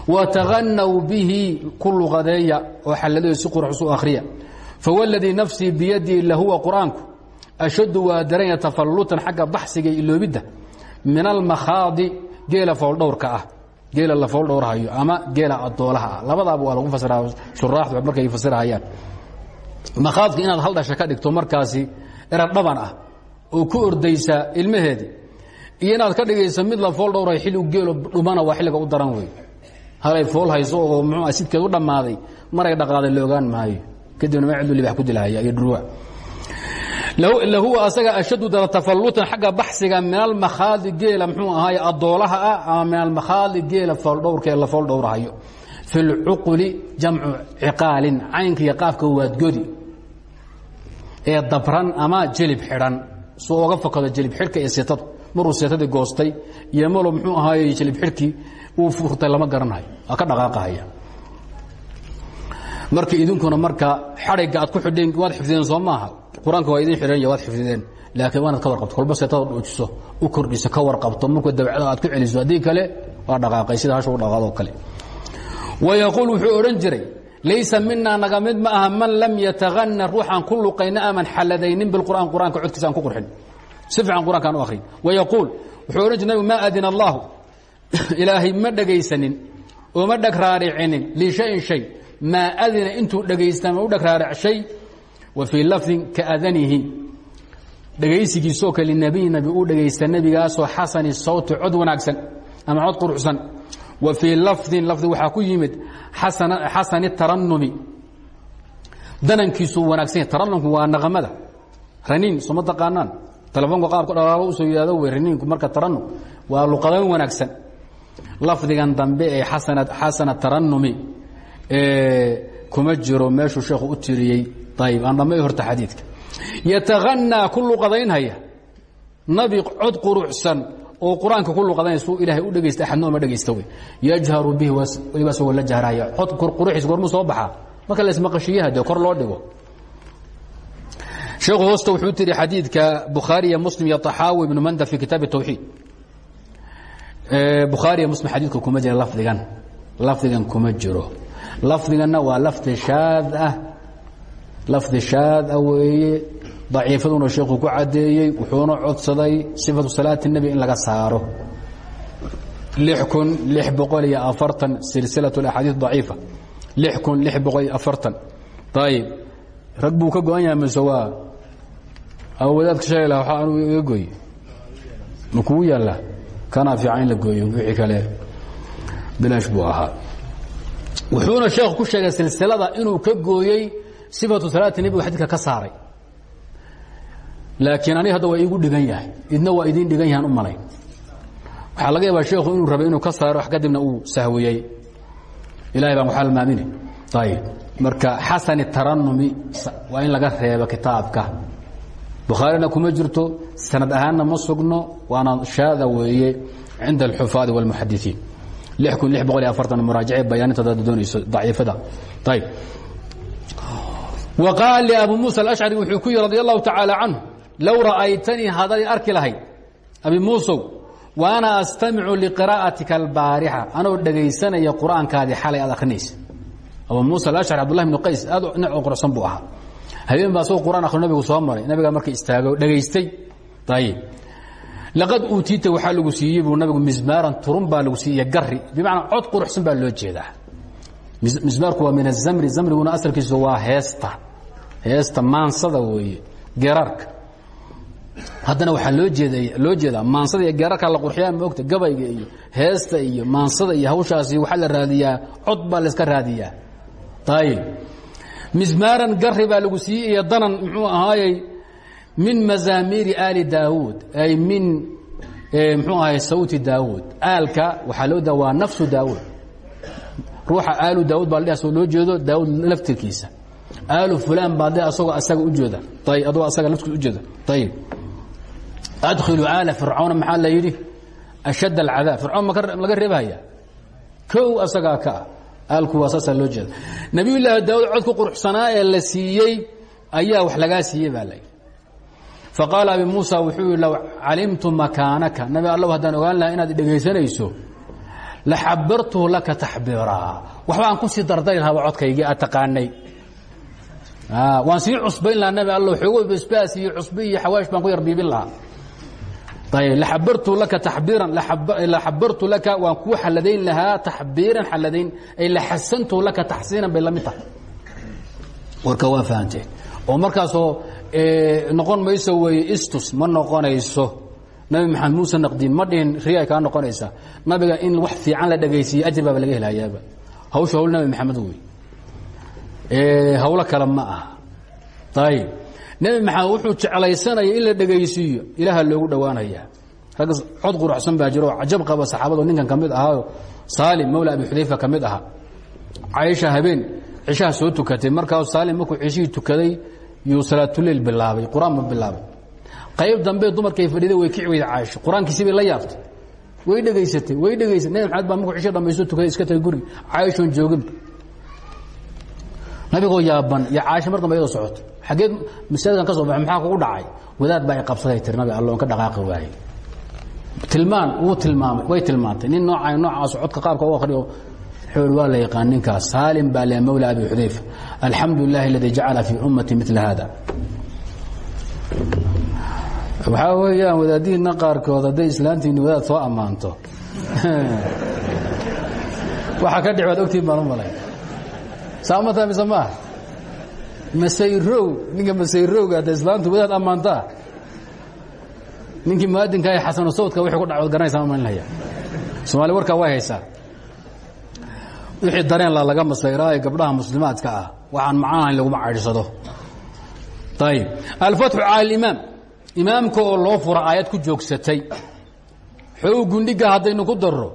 Wataganaw bihi ku luqadeeya oo xalladeeyo si qurxus u akhriya. Fawladii nafsii biyadii lahuwa qur'aanku ashaddu waa daranya tafallutan xagga baxsiga iloobidda min almakhaadi geela fooldhowrka ah. Geela la fooldhowrhayo ama geela adoolaha ah. Waa lagu fasiraa shuraaxdu markay fasirahayaan. Makhaadka inaad hal dhasha ka dhigto markaasi erar dhaban ah oo ku ordaysa ilmaheedii iyo inaad ka dhigayso mid la fool dhowray xilligu geelo dhumana waa xilliga u daran wey halay fool hayso oo muxuu asidkeed u maray dhaqaaday la maayo. Kadibna ma cidlu libax ku dilahaya iyo dhurwa lahuwa asaga ashadu dara tafallutan xagga baxsiga min almakhaadi geela muxuu ahaay adoolaha ah ama min almakhaadi geela fooldhowrka ee la fool dhowrahayo fi lcuquli jamcu ciqaalin caynka iyo qaafka waadgodi ee dabran ama jelib xidhan suu oga fakado jelib xidhka iyo seetadu maruu seetadii goostay iyo malo muxuu ahaay jelib xidhkii uu furtay lama garanayo waa ka dhaqaaqahaya marka idinkuna marka xadhigga aad ku xidheen waad xifdideen soo maaha qur'aanka waa idin xidhan waad xifdideen. Laakiin waa inaad ka warqabto. Kolba seetada dhuujiso u kordhiso ka warqabto. Marka dabcada aad ku celiso haddii kale waa dhaqaaqay. Sida hasha u dhaqaadoo kale. Wayaquul wuxuu odhan jiray laysa minaa naga mid ma aha man lam yatagana ruuxaan ku luqayna aman xalladaynin bilqur'aan qur'aanka codkiisa aan ku qurxin. Si fiican qur'anka aan u akhrin wayaquul wuxuu odhan jiray nabigu maa adina allaahu ilaahay ma dhegaysanin oo ma dheg raaricinin lishayin shay. Maa adina intuu dhegaysta ma u dheg raaricshay wa fii lafdin kaadanihi dhegaysigiisoo kale nebiy nabi uu dhegaysta nebigaasoo xasani sawti cod wanaagsan ama cod quruxsan. Wa fii lafdin lafdi waxaa ku yimid xasani taranumi danankiisuu wanaagsan yahay. Taranumku waa naqamada. Raniin soma taqaanaan? Telefoonka qaabka dhalaalo u soo yidhahdo wey raniinku marka taranum waa luqadan wanaagsan. Lafdigan dambe ee xasana taranumi kuma jiro meeshuu sheekhu u tiriyey ayb aan dhamay horta xadiidka. Yatahanaa ku luqadaynhaya. Nabi cod qurucsan oo qur'aanka ku luqadaynaya suu ilaahay u dhegaysta axadnoo ma dhegaysta wey. Yajharu bihi weliba asagoo la jahraya cod quruxiisa gormuu soo baxaa marka laismaqashiyaha dee kor loo dhigo. Sheekhu hoosta wuxuu tiri xadiidka bukhaari iyo muslim iyo taxaawi ibnu manda fii kitaab tawxiid. Bukhaari iyo muslim xadiidka kuma jira lafdigan. Lafdigan kuma jiro. Lafdiganna waa lafdi shaad ah lafdi shaada weeye daciifaduna sheekhu ku cadeeyey wuxuuna codsaday sifatu salaati nebi in laga saaro. Kun boqol iyo afartan silsila axaadii daciifa. Kun boqol iyo afartan. Ayib rag buu ka go-an yahay mise waa awadaadka sheegi laha waa anuu iga gooye ma kugu yaalla kanaa fiican in la gooyo wixii kale bilaash buu ahaa. Wuxuuna sheekhu ku sheegay silsilada inuu ka gooyey sifatu salaati nebigu xadidka ka saaray. Laakiin aniga hadda waa iigu dhigan yahay. Idna waa idiin dhigan yahaan u malayn. Waxaa laga yaabaa sheekhu inuu rabay inuu ka saaro wax kadibna uu sahwiyey. Ilahay baan waxaa almaamine ayib marka xasani taranumi waa in laga reebo kitaabka. Bukhaarina kuma jirto sanad ahaanna ma sugno waana shaada weeye cinda alxufaadi wاlmuxadisiin kun muraajace bayaaninta dad doonayso daciifada. Ayib qaal liabu muusa alashcari wuxuu ku yihi radi allahu tacaala canhu low ra'aytanii hadday arki lahayd abi muusow wa ana astamicu liqiraa'atika albaarixa anoo dhegaysanaya qur'aankaadii xalay aad akrinaysa abu muusa alashcari abdullahi bnu qays aad dhinac u quruxsan buu ahaa. Habeen baa asagoo qur'an akhri nabigu soo maray nabigaa marka istaago dhegaystay ayib laqad uutiita waxaa lagu siiyey buu nabigu mismaaran turun baa lagu siiye gari bimacnaa cod quruxsan baa loo jeedaa. Mismaarku waa min azamri zamriguna asalkiisu waa heesta heesta maansada weeye geeraarka haddana waxaa loo jeeda loo jeedaa maansada iyo geerarka la qurxiyaa moogta gabayga iyo heesta iyo maansada iyo hawshaasi waxaa la raadiyaa cod baa layska raadiyaa. Ayib mismaaran gari baa lagu siiyey iyo danan muxuu ahaayey min mazaamiiri aali daawuud ay min muxuu ahay sawti daawuud. Aalka waxaa loo daa waa nafsu daawuud. Ruuxa aalu daawud baa ladhah soo loo jeedo daawud laftirkiisa aalu fulaan baa de asagoo asaga u jeeda. Ayb adoo asaga laftiisa u jeeda. Ayib adkhilu aala fircawna maxaa la yidhi? Ashadd alcadaab. Fircawn ma laga reebahaya? Kow asagaa ka ah. Aalku waa saasaa jeeda. Nabiy daawud cod ku quruxsanaa ee la siiyey ayaa wax lagaa siiyey baa layidhi faqaala abi muusa wuxuu yihi low calimtu makaanaka. Nabi allow ogaan lahaa inaad dhegaysanayso laxabartuhu laka taxbiiraa. Waxbaan ku sii dardari lahaa codkaygii aad waan sii cusbayn lahaa nabi allow xoogo basbaas iyo cusbe iyo xawaash baan ku yar biibin lahaa. Ayb laxabartu laka taxbiiran laxabartu laka waan kuu xalladayn lahaa taxbiiran xalladayn ay laxasantu laka taxsiinan bay la mid tahay. Warka waa fahanteen oo markaasoo noqon mayso weeye istus ma noqonayso. Nabi maxamed muuse naqdiin ma dhihin riya kaa noqonaysaa nabiga in wax fiican la dhegaysiiye ajir baaba laga helayaaba hawsha hawl nabi maxamed wey hawlo kale ma aha. Ayib nebi maxamed wuxuu jeclaysanaya in la dhegaysiiyo? Ilaaha loogu dhowaanaya rag cod quruxsan baa jiro oo cajab qaba saxaabado ninkan ka mid ahaayo saalim mawla abi xudayfa ka mid aha. Caaisha habeen cishaha soo tukatay. Markaa saalim markuu cishihii tukaday yuu salaatuleil bilaabay qur'aan buu bilaabay. Qayb dambe dumarkay fadhiday way kici weyda caaisho qur'aankiisii bay la yaabtay. Way dhegaysatay way dhegaysatay. Nebi maxamed baa markuu cisho dhamaysto tukaday iska tagay guriga caaishoon joogin nabigoo yaaban iyo caaisha mar dambe iyadoo socoto xaggeed masaajidkan ka soo baxay maxaa kugu dhacay? Wadaad baa i qabsaday tiri nabi alla on ka dhaqaaqi waayey. Tilmaan wuu tilmaamay way tilmaantay. Nin nooca noocaas codka qaabka u akhriyo xool waa la yaqaan ninkaas saalim baa le mawla abi xudayfa. Alxamdu lilahi aladi jacala fii ummati mila hada waxaa weeyaan wadaadihiina qaarkood hadday islaantiini wadaad soo ammaanto. Waxaa ka dhic waad ogtiin baan u malay saamata mise maaha masayrow ninka masayrowga hadda islaantu wadaad ammaantaa ninkii muaadinka ee xasanu sawdka wixii ku dhacood garanaysaa ma malinaya. Soomaali warkaa way haysaa. Wixii dareen la laga masayraayo gabdhaha muslimaadka ah waxaan macanaha in laguma caydhsado ayib alfatxu cala alimaam imaamka oo loo fura aayad ku joogsatay. Xoog gundhiga haddaynu ku darro.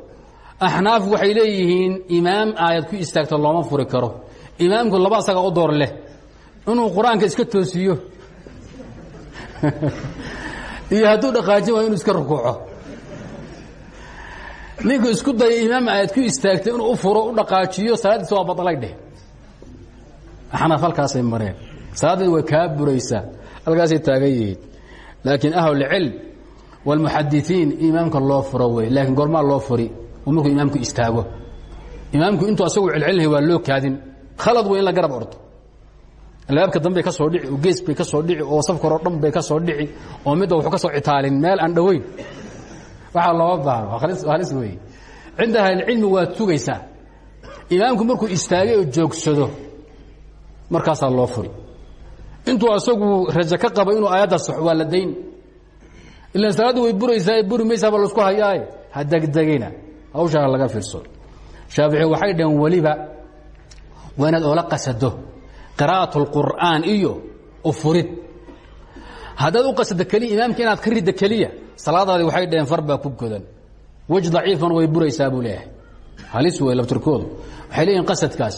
Axnaaf waxay leeyihiin imaam aayad ku istaagto looma furi karo imaamku laba asaga u door leh. Inuu qur'aanka iska toosiyo. Iyo hadduu dhaqaajin waayo inuu iska rukuuco. Ninku isku daya imaam aayad ku istaagtay inuu u furo u dhaqaajiyo salaaddiisa waa badlay dheh. Axnaaf halkaasay mareen. Salaaddeed way kaa buraysaa halkaasay taagan yihiin. Laakiin ahlulcilm wاlmuxadiثiin imaamka loo furo wey. Laakiin goormaa loo furi. Oo imaamku istaago. Imaamku intuu asagu celcelinaya waa loo kaadin khalad wey in la garab ordo albaabka dambey ka soo dhici oo gees bay ka soo dhici oo safka horo dhan bay ka soo dhici oo midda wuxuu ka soo citaalin meel aan dhoweyn waxaa looma baahno halis weeye cinda ahlilcilmi waad sugaysaa imaamku markuu istaagay oo joogsado markaasaa loo furi intuu asagu raje ka qaba inuu aayadda saxo waa la dayn. Ilaan salaaddu way buraysaa buri maysaaba la isku hayaaye. Ha degdegina hawshaa laga fiirso. Shaafici waxay dhaheen weliba waa inaad oola qasado. Qiraa'at اlqur'aan iyo ufurid haddaad u qasado keliya imaamka inaad ka ridda keliya salaadaadii waxay dhaheen far baa ku godan. Wej daciifan way buraysaa buu leeyahay. Halis wey labtirkoodu waxay leeyihiin qasadkaas.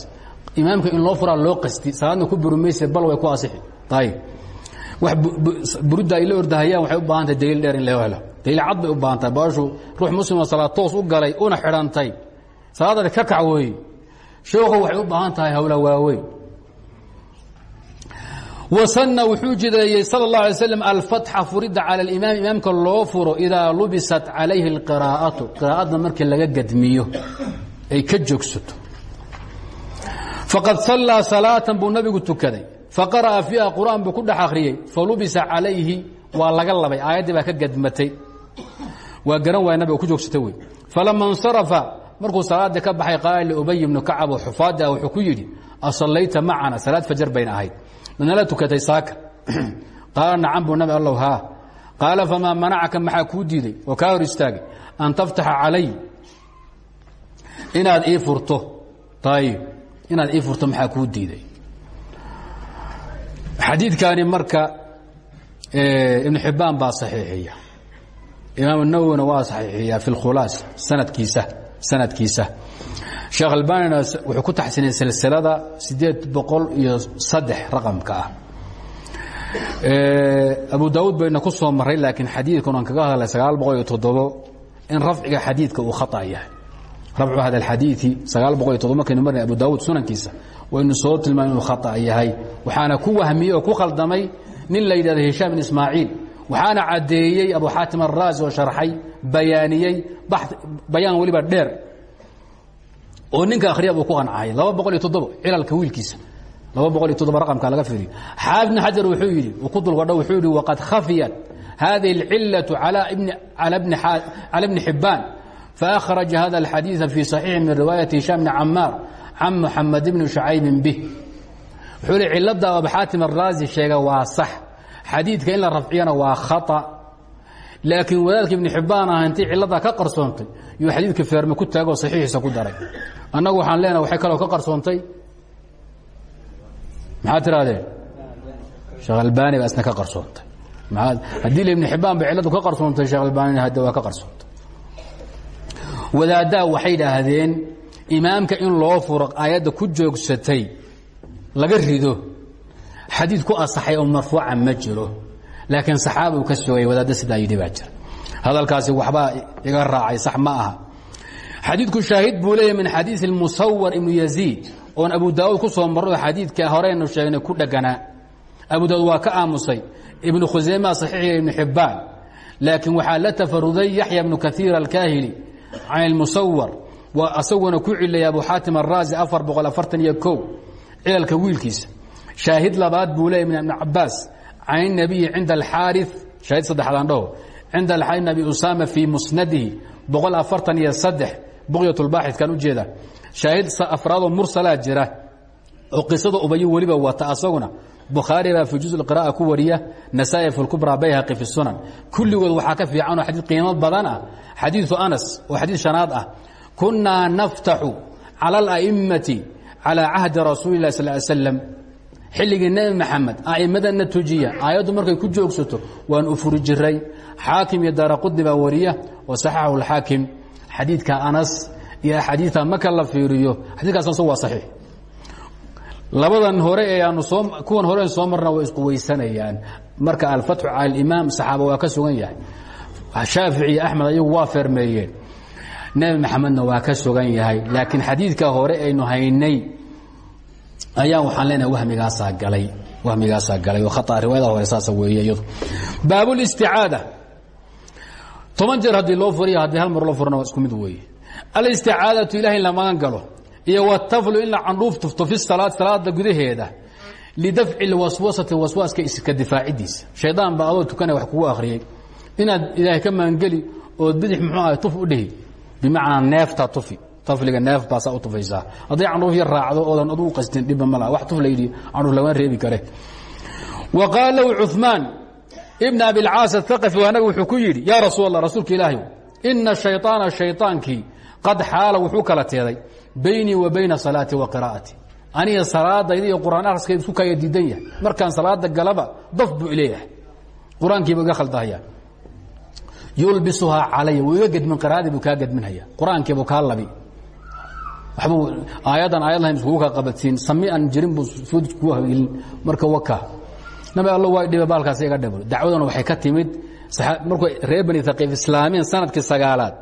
Imaamka in loo furaa loo qasti salaadna ku buri mayse bal way ku asixi ayib wax burudda ay la ordahayaan waxay u baahan tahay daliil dheer in loo helo. Daliil cad bay u baahan tahay baashu ruux muslimoo salaad toos u galay una xidhantay. Salaadaadi ka kac weeye sheekhu waxay u baahan tahay hawla waaweyn. Wasana wuxuu jideeyey sala اllah alay slam alfatxa furidda cala alimaam imaamka loo furo idaa lubisat calayhi alqiraa'atu qiraa'adda markii laga gadmiyo ay ka joogsato. Faqad sallaa salaatan buu nabigu tukaday. Faqara'a fiiha qur'aan buu ku dhex falubisa calayhi waa laga labay aayaddii ka gadmatay. Waa garan waaya nabiga ku joogsata wey falama markuu salaadii ka baxay qaala liubay ibnu kacab oo xufaada ah wuxuu ku yidhi asallayta macana salaad fajar bayna ahayd. Madnala tukatay saaka. Qaala nacan buu nabi allow haa. Qaala famaa manacaka? Maxaa diiday? Oo kaa hor istaagay. An taftaxa calay. Inaad ii furto. Ayib inaad ii furto maxaa kuu diiday. Xadiidkani marka ibnu xibbaan baa saxiixiya imaam nawwina waa saxiixiya fi اkhulaas sanadkiisa sanadkiisa. Sheekh albanina wuxuu ku taxsinay silsilada sideed boqol iyo saddex raqamka ah. Abu daawuud bayna ku soo maray laakiin xadiidkan aan kaga hadlay sagaal boqol iyo toddobo in rafciga xadiidka uu khata yahay. Rafcu hada alxadiidi sagaal boqol iyo toddobo markaynu marnay abu daawuud sunankiisa waynu soo tilmaamay inuu khata yahay. Waxaana ku wahmiyey oo ku khaldamay nin la yidhahdo hishaam bin ismaaciil. Waxaana caddeeyey abu xaatim araazi oo sharxay bayaaniyey bayaan weliba dheer oo ninka akhriya buu ku qancayay laba boqol iyo toddobo cilalka wiilkiisa laba boqol iyo toddoba raqamka laga fiiriyo xaafid bn xajar wuxuu yidhi uu ku dulwadho wuxuu yidhi waqad khafiyat hadihi اlcilaة calى bni xibaan faأkhraja hada اlxadiiثa fi صaxiixi min riwaayati hishaam bni camaar can muxamed bni shucaybin bih wuxuu hi cilada abu xaatim araazi sheega waa sax xadiidka in la rafciyana waa khaطأ laakiin wadaadka ibni xibbaan ah intii cilada ka qarsoontay yuu xadiidka feerme ku taagoo saxiixiisa ku daray. Annagu waxaan leenaha waxay kaloo ka qarsoontay maxaad tirahdeen? Sheekh isna ka qarsoontay haddii ibni xibbaan ba cilladu ka qarsoontay sheekh hadda waa ka qarsoontay wadaaddaa waxay idhaahdeen imaamka in loo furo aayadda ku joogsatay laga rido xadiid asaxay oo marfuuca ma laakiin saxaaba uu ka sugay wadaadda sidaa yidhi baa jira. Hadalkaasi waxbaa iga raacay sax ma aha. Xadiidku shaahid buu leeyahy min xadiidi musawar ibnu yaziid oon abu daauud ku soo marro xadiidka horeynu sheegnay ku dheganaa abu daauud waa ka aamusay. Ibnu khuseyma saxiixiga ibnu xibbaan laakiin waxaa la tafaruday yaxya bnu kaiir alkaahili can ilmusawar waa asaguna ku cilaya abu xaatim araazi afar boqol afartan iyo ko cilalka wiilkiisa. Shaahid labaad buu min ibn cabaas can الnabiyi cinda alxaari shaahid saddexdaan dhaho cinda alxaari abi usama fii musnadihi boqol afartan iyo saddex buqyat lbaaxidkan ujeeda shaahid afraadoo mursalaa jira oo qisada ubayo weliba wata asaguna bukhaari baa fi juz qira'a ku wariya nasaa-i fi lkubra bayhaqi fi sunan kulligood waxaa ka fiican oo xadiid qiimo badan ah xadiidu anas oo xadiid shanaad ah kunaa naftaxu cala ala'immati calaa cahdi rasuuli lah sal slam xilligii nebi maxamed a'immadana tujiya. Aayaddu markay ku joogsato waan u furi jiray xaakim iyo daaraqudni baa wariya wa saxaxahu alxaakim xadiidka anas iyo axaadiita marka la fiiriyo xadidkaas asagu waa saxiix. Labadan hore ee aanu soo kuwan hore soo marna way isquweysanayaan marka alfatxu cala alimaam saxaaba waa ka sugan yahay. Shaafici iyo axmed ayagu waa feermeeyeen. Nebi maxamedna waa ka sugan yahay. Laakiin xadiidka hore aynu haynay ayaa waxaan leenahay wahmigaasaa galay wahmigaasaa galay oo khata riwaayada hore saasa weeye iyadu. Baabulisticaada toban jeer haddii loo furiyo haddii hal mar loo furana waa isku mid weeye. Alisticaadatu ilahay in la magan galo iyo wataflu in la candhuuf tufto fi salaad salaada gudaheeda lidafci اlwaswasati waswaaska iska difaacidiisa. Shaydaan baa adoo tukanaya wax kugu akhriyey. Inaad ilaahay ka magangeli ood bidix muxuu ahay tuf u dhihi. Bimacnaa neefta tufi tafliga neef baasaa u tufaysaa hadday candhuuf yar raacdo oodan adu u qastin dhibba ma laha wax tuf la yidhi candhuuf lagama reebi kare wa qaala lahu cuثmaan ibn abilcaas athaqafi anaga wuxuu ku yidhi yaa rasuul allah rasuulka ilaahi ina shayطaana shayطaankii qad xaala wuxuu kala teeday baynii wa bayna salaati wa qiraa'ati aniga salaadayda iyo qur'aan akhriskayda isku kaya diidan yahay markaan salaada galaba daf buu ileeyahay qur-aankiiba iga khaldahaya yulbisuhaa calaya wuu iga gedmin qiraa'adii buu kaa gedminhaya qur-aankiibuu kaa labi waxbuu aayaddan aayad lahayn iskugu kaa qabadsiin sami aan jirin buu food kuu hagelin marka waka nabi allo waa dhiba baalkaas iga dhabo. Dacwaduna waxay ka timid markuu reer bani haqiif islaamiin sannadkii sagaalaad.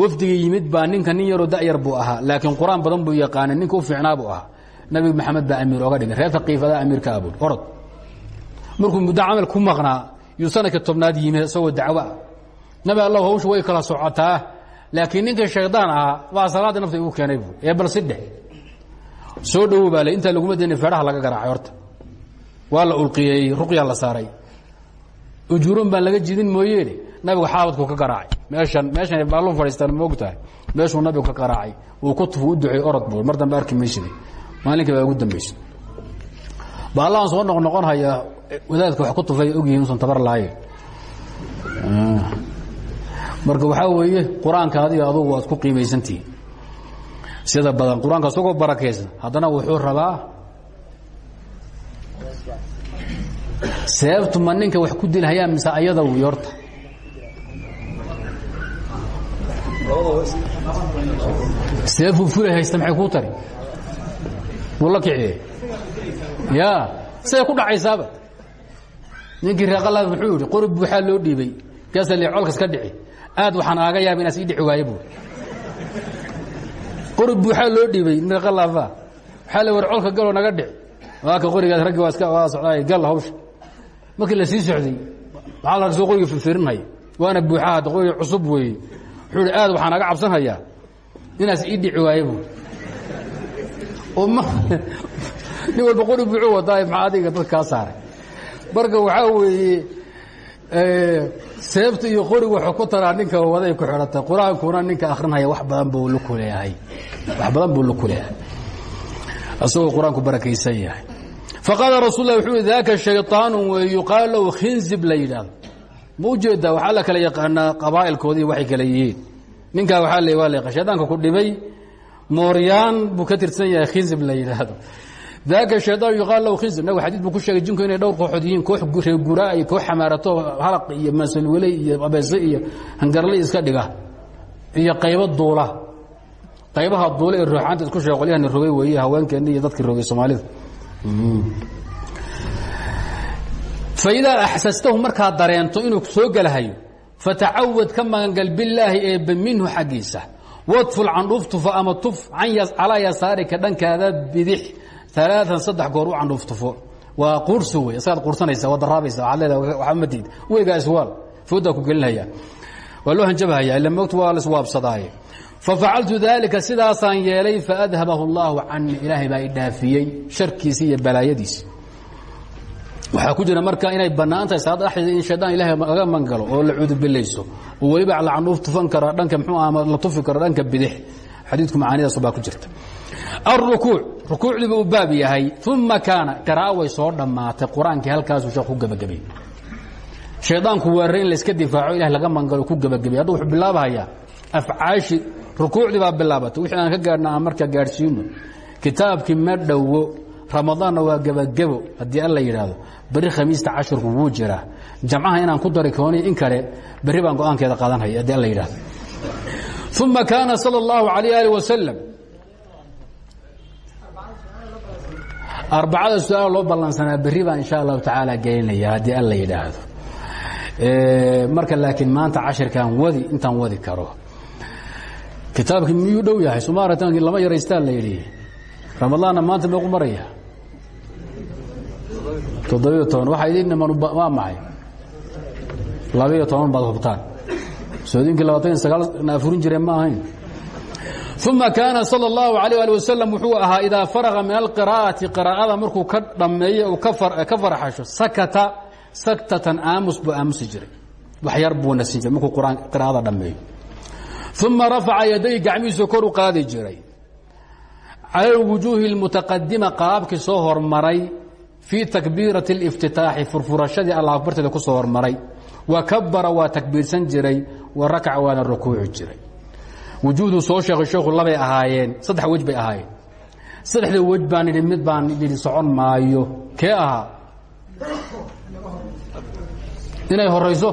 Wafdigii yimid baa ninka nin yaroo da'yar buu ahaa laakiin qur'aan badan buu yaqaanay ninka u fiicnaa buu ahaa. Nabi maxamed baa amiir oga dhigay reer haqiifadaa amiirka abud orod. Markuu muddo camal ku maqnaa yuu sanadka tobnaad yimid isagoo dacwo ah nabi allah hawsha way kala socotaa laakiin ninkii shaydaan ahaa baa salaadda nafta igu keenay buu. Ee bal sidhex soo dhowow baa le intaa laguma dayna feedhaha laga garaacay horta. Waa la ulqiyeeyey ruqyaa la saaray. Ujuuron baan laga jidin mooyeene nabigu xaabadku ka garaacay. Meeshan meeshan baallu fadhiistaan ma og tahay meeshuu nabigu ka qaraacay uu ku tufu u duceey orod buu mar dambe arki maysida maalinkai baa ugu dambaysa baallahan soo noq noqon haya wadaadka wax ku tufay ogyihiin usan tabar lahayn marka waxaa weeye qur'aanka adiga adugu waad ku qiimaysantihi sida badan qur'aanka isagoo barakaysan haddana wuxuu rabaa seebtu ma ninka wax ku dilhayaa mise ayada wy horta seefuu fulay haysta maxay kuu tari? Wuu la kiciye ya siday ku dhacaysaaba ninkii reeqalaad muxuu yidhi qori buuxaa loo dhiibay. Kaasa le colkas ka dhici aad waxaan aaga yaaba inaas ii dhici waaye buui qori buuxaa loo dhiibay reeqalaafa waxaa le war colka galoo naga dhici. Waa ka qorigaas raggi waa iska socdaay gal hawsha. Markii la sii socday maxaa la soo qoriga firfirinhaya waana buuxaa hadda qoriga cusub weeye wuxuu hi aad waxaan naga cabsanhayaa inaas ii dhici waaye buui nin walba qori buuxuu wadaa maxaa adiga dadka kaa saaray? Marka waxaa weeye seefta iyo qorigu wuxuu ku taraa ninka waday ku xidhatay qur'aankuna ninka akrinhaya wax badan buu la kuleeyahay. Wax badan buu la kuleeyahay. Asagoo qur'aanku barakaysan yahay. Faqaala rasul lah wuxuu daaka shayطaanu wey lahu khinzib la yidhaahdo. Ma u jeedaa waxaa la kala yaqaanaa qabaa'ilkoodii waxay kala yihiin. Ninkaa waxaa le waa la shaydaanka ku dhibay mooryaan buu ka tirsan yahay khinzib la yidhaahdo daaka shayطaan yuqaal lahu khinzib nabigu xadiid buu ku sheegay jinku inay dhowr kooxood yihiin koox reeguraa iyo koox xamaarato halaq iyo maasalweley iyo abeese iyo hangarley iska dhiga iyo qaybo duula. Qaybaha duule ee ruuxaanta isku sheeg qolyahani rogay weeye haweenkeenna iyo dadkii rogay soomaalida. Faidaa axsastahu markaad dareento inuu soo gelahayo fatacawad ka magangal bilaahi eebbe minhu xaggiisa. Wadful candhuuftufo ama tuf calaa yasaarika dhankaada bidix alaaan saddex goor u candhuuftufo. Waa quursi wey isagaad quursanaysa waa daraabaysa waaad leedaha waxba ma diid weligaa iswaal foodaa ku gelinhaya waa loo hanjabhaya ila moogtu waa la iswaabsadaaye. Fafacaltu daalika sidaasaan yeelay faadhabahu اllaahu canii ilaahay baa i dhaafiyey sharkiisi iyo balaayadiisi waxaa ku jira marka inay bannaan tahay salaada dhexdeeda in shaydaan ilahay laga mangalo oo la cudubilayso oo weliba la candhuuf tufan karo dhanka mxuu ama la tufi karo dhanka bidix. Xadiidku macaanidaas baa ku jirta. Alrukuuc rukuucdiiba u baab yahay uma kaana qira'a way soo dhammaatay. Qur'aankii halkaasuu sheekh ku shaydaanku weerare in layska difaaco ilahay laga mangalo ku gebagabay hadda wuxuu bilaabahayaa afcaashi rukuucdii baa wixii aan ka gaadhna aan markaa kitaabkii ma dhowo ramadaanna waa gebagebo haddii alla yidhaahdo. Berri khamiista cashirku wuu jiraa. Jamcaha inaan ku dari kooniyo in kale berri baan go'aankeeda qaadanhaya haddii alla yidhahdo uma kaana sala اllahu alayh ali wasalam arbacada su'aal loo ballansanaa berri baan insha allahu tacaala gelinaya haddii alla yidhaahdo. Marka laakiin maanta cashirkaan wadi intaan wadi karo. Kitaabkii miyuu dhow yahay? Sumaaratankii lama yaraystaa la yidhi. Ramadaanna maanta meequ maraya. Toddobiyo toban waxaa idin niman waa maxay? Labiyo toban baad hubtaan. Soodinkii labaatan iyo sagaal na afurin jireen ma ahayn uma kaana salى اllahu alayh ali wasalam wuxuu ahaa idaa faraga min alqiraa'ati qiraa'ada markuu ka dhammeeyo uu ka farxasho sakata saktatan aamus buu aamusi jiray wax yar buu nasin jiray markuu qiraa'ada dhammeeyo uma rafaca yaday gacmihiisu kor u qaadi jiray cala wujuuhi اlmutaqadima qaabkii soo hormaray fii takbiirati اliftitaaxi furfurashadii allah akbarteeda ku soo hormaray wa kabara waa takbiirsan jiray wa rakaca waana rukuuci jiray wujuudu soo sheekay sheekhu labay ahaayeen saddex wej bay ahaayeen. Saddexda wej baan idhi mid baan idhi socon maayo. Kee ahaa? Inay horayso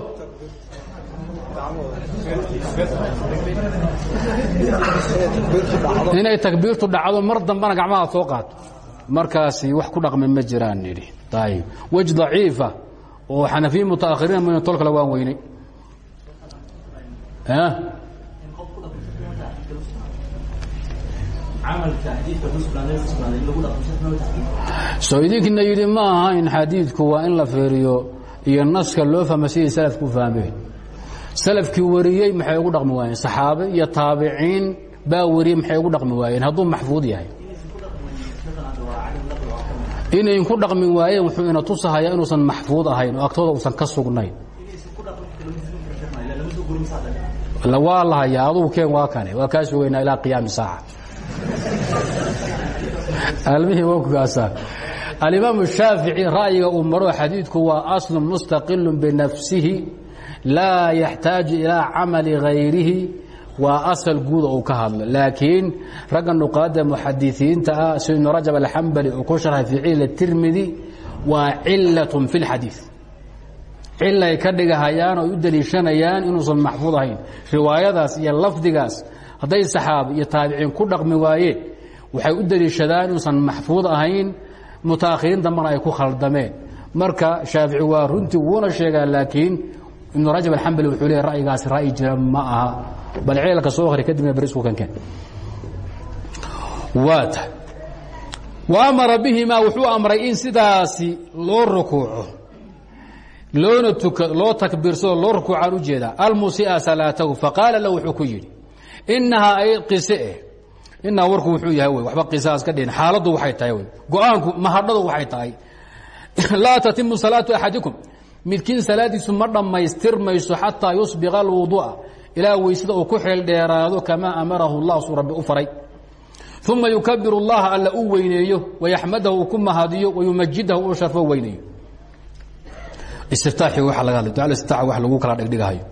inay takbiirtu dhacdo mar dambana gacmaha soo qaato. Markaasi wax ku dhaqmi ma jiraan nidhi ayb wej daciifa oo xanafiya mutaakhiriina mayna tol kale waan weynay soo idinkiina yidhi ma ahayn xadiidku waa in la feeriyo iyo naska loo fahma siday salafku u fahmeen salafkii wariyey maxay ugu dhaqmi waayeen saxaabe iyo taabiciin baa wariyey maxay ugu dhaqmi waayeen hadduu maxfuud yahay inayn ku dhaqmi waayeen wuxuu ina tusahayaa inuusan maxfuud ahayn oo agtooda uusan ka sugnayn waa la hayaa adugu keen waa kane waa kaa sugaynaa ilaa qiyaami saaca almihim wkaasaa alimaam shaafici ra'yiga uu maro xadiidku waa aslu mustaqilu binafsihi laa yaxtaaju ilaa camali hayrihi waa asal guuda uu ka hadlo. Laakiin ragga nuqaada muxadisiinta ah si ibnu rajab alxambali uu ku sharxay fii cilal tirmidi waa cilatun fi lxadiid cilay ka dhigahayaan oo u deliishanayaan inuusan maxfuud ahayn. Riwaayadaas iyo lafdigaas hadday saxaabo iyo taabiciin ku dhaqmi waayeen waxay u deliishadaan inuusan maxfuud ahayn mutaahiriin dambana ay ku khaldameen. Marka shaafici waa runtii wuuna sheegaa laakiin ibnu rajab alxambali wuxuu leeya ra'yigaasi ra'yi jira ma aha. Bal ceelka soo hori kadibna beri isku kankeen. Waa tahay wa wuxuu amray in sidaasi loo rukuuco loona tuk loo takbiirsado loo rukuucaan u jeedaa. Almusia salaatahu faqaala lahu wuxuu ku yidhi inahaa ay qise eh inaa warku wuxuu yahay wy waxba qisaas ka dhihin. Xaaladdu waxay tahay wy go'aanku mahadhadu waxay tahay. Laa tatimu salaatu axadikum. Midkiin salaadiisu ma dhammaystirmayso xataa yusbiqa alwuduu'a ilaa weysada uu ku xeel dheeraado kamaa amarahu allah suu rabbi u faray. Uma yukabiru اllaha alla u weyneeyo wayaxmadahu uu ku mahadiyo wayumajidahu uu sharfo weyneeyo. Wax lagu kala dhigdhigahayo.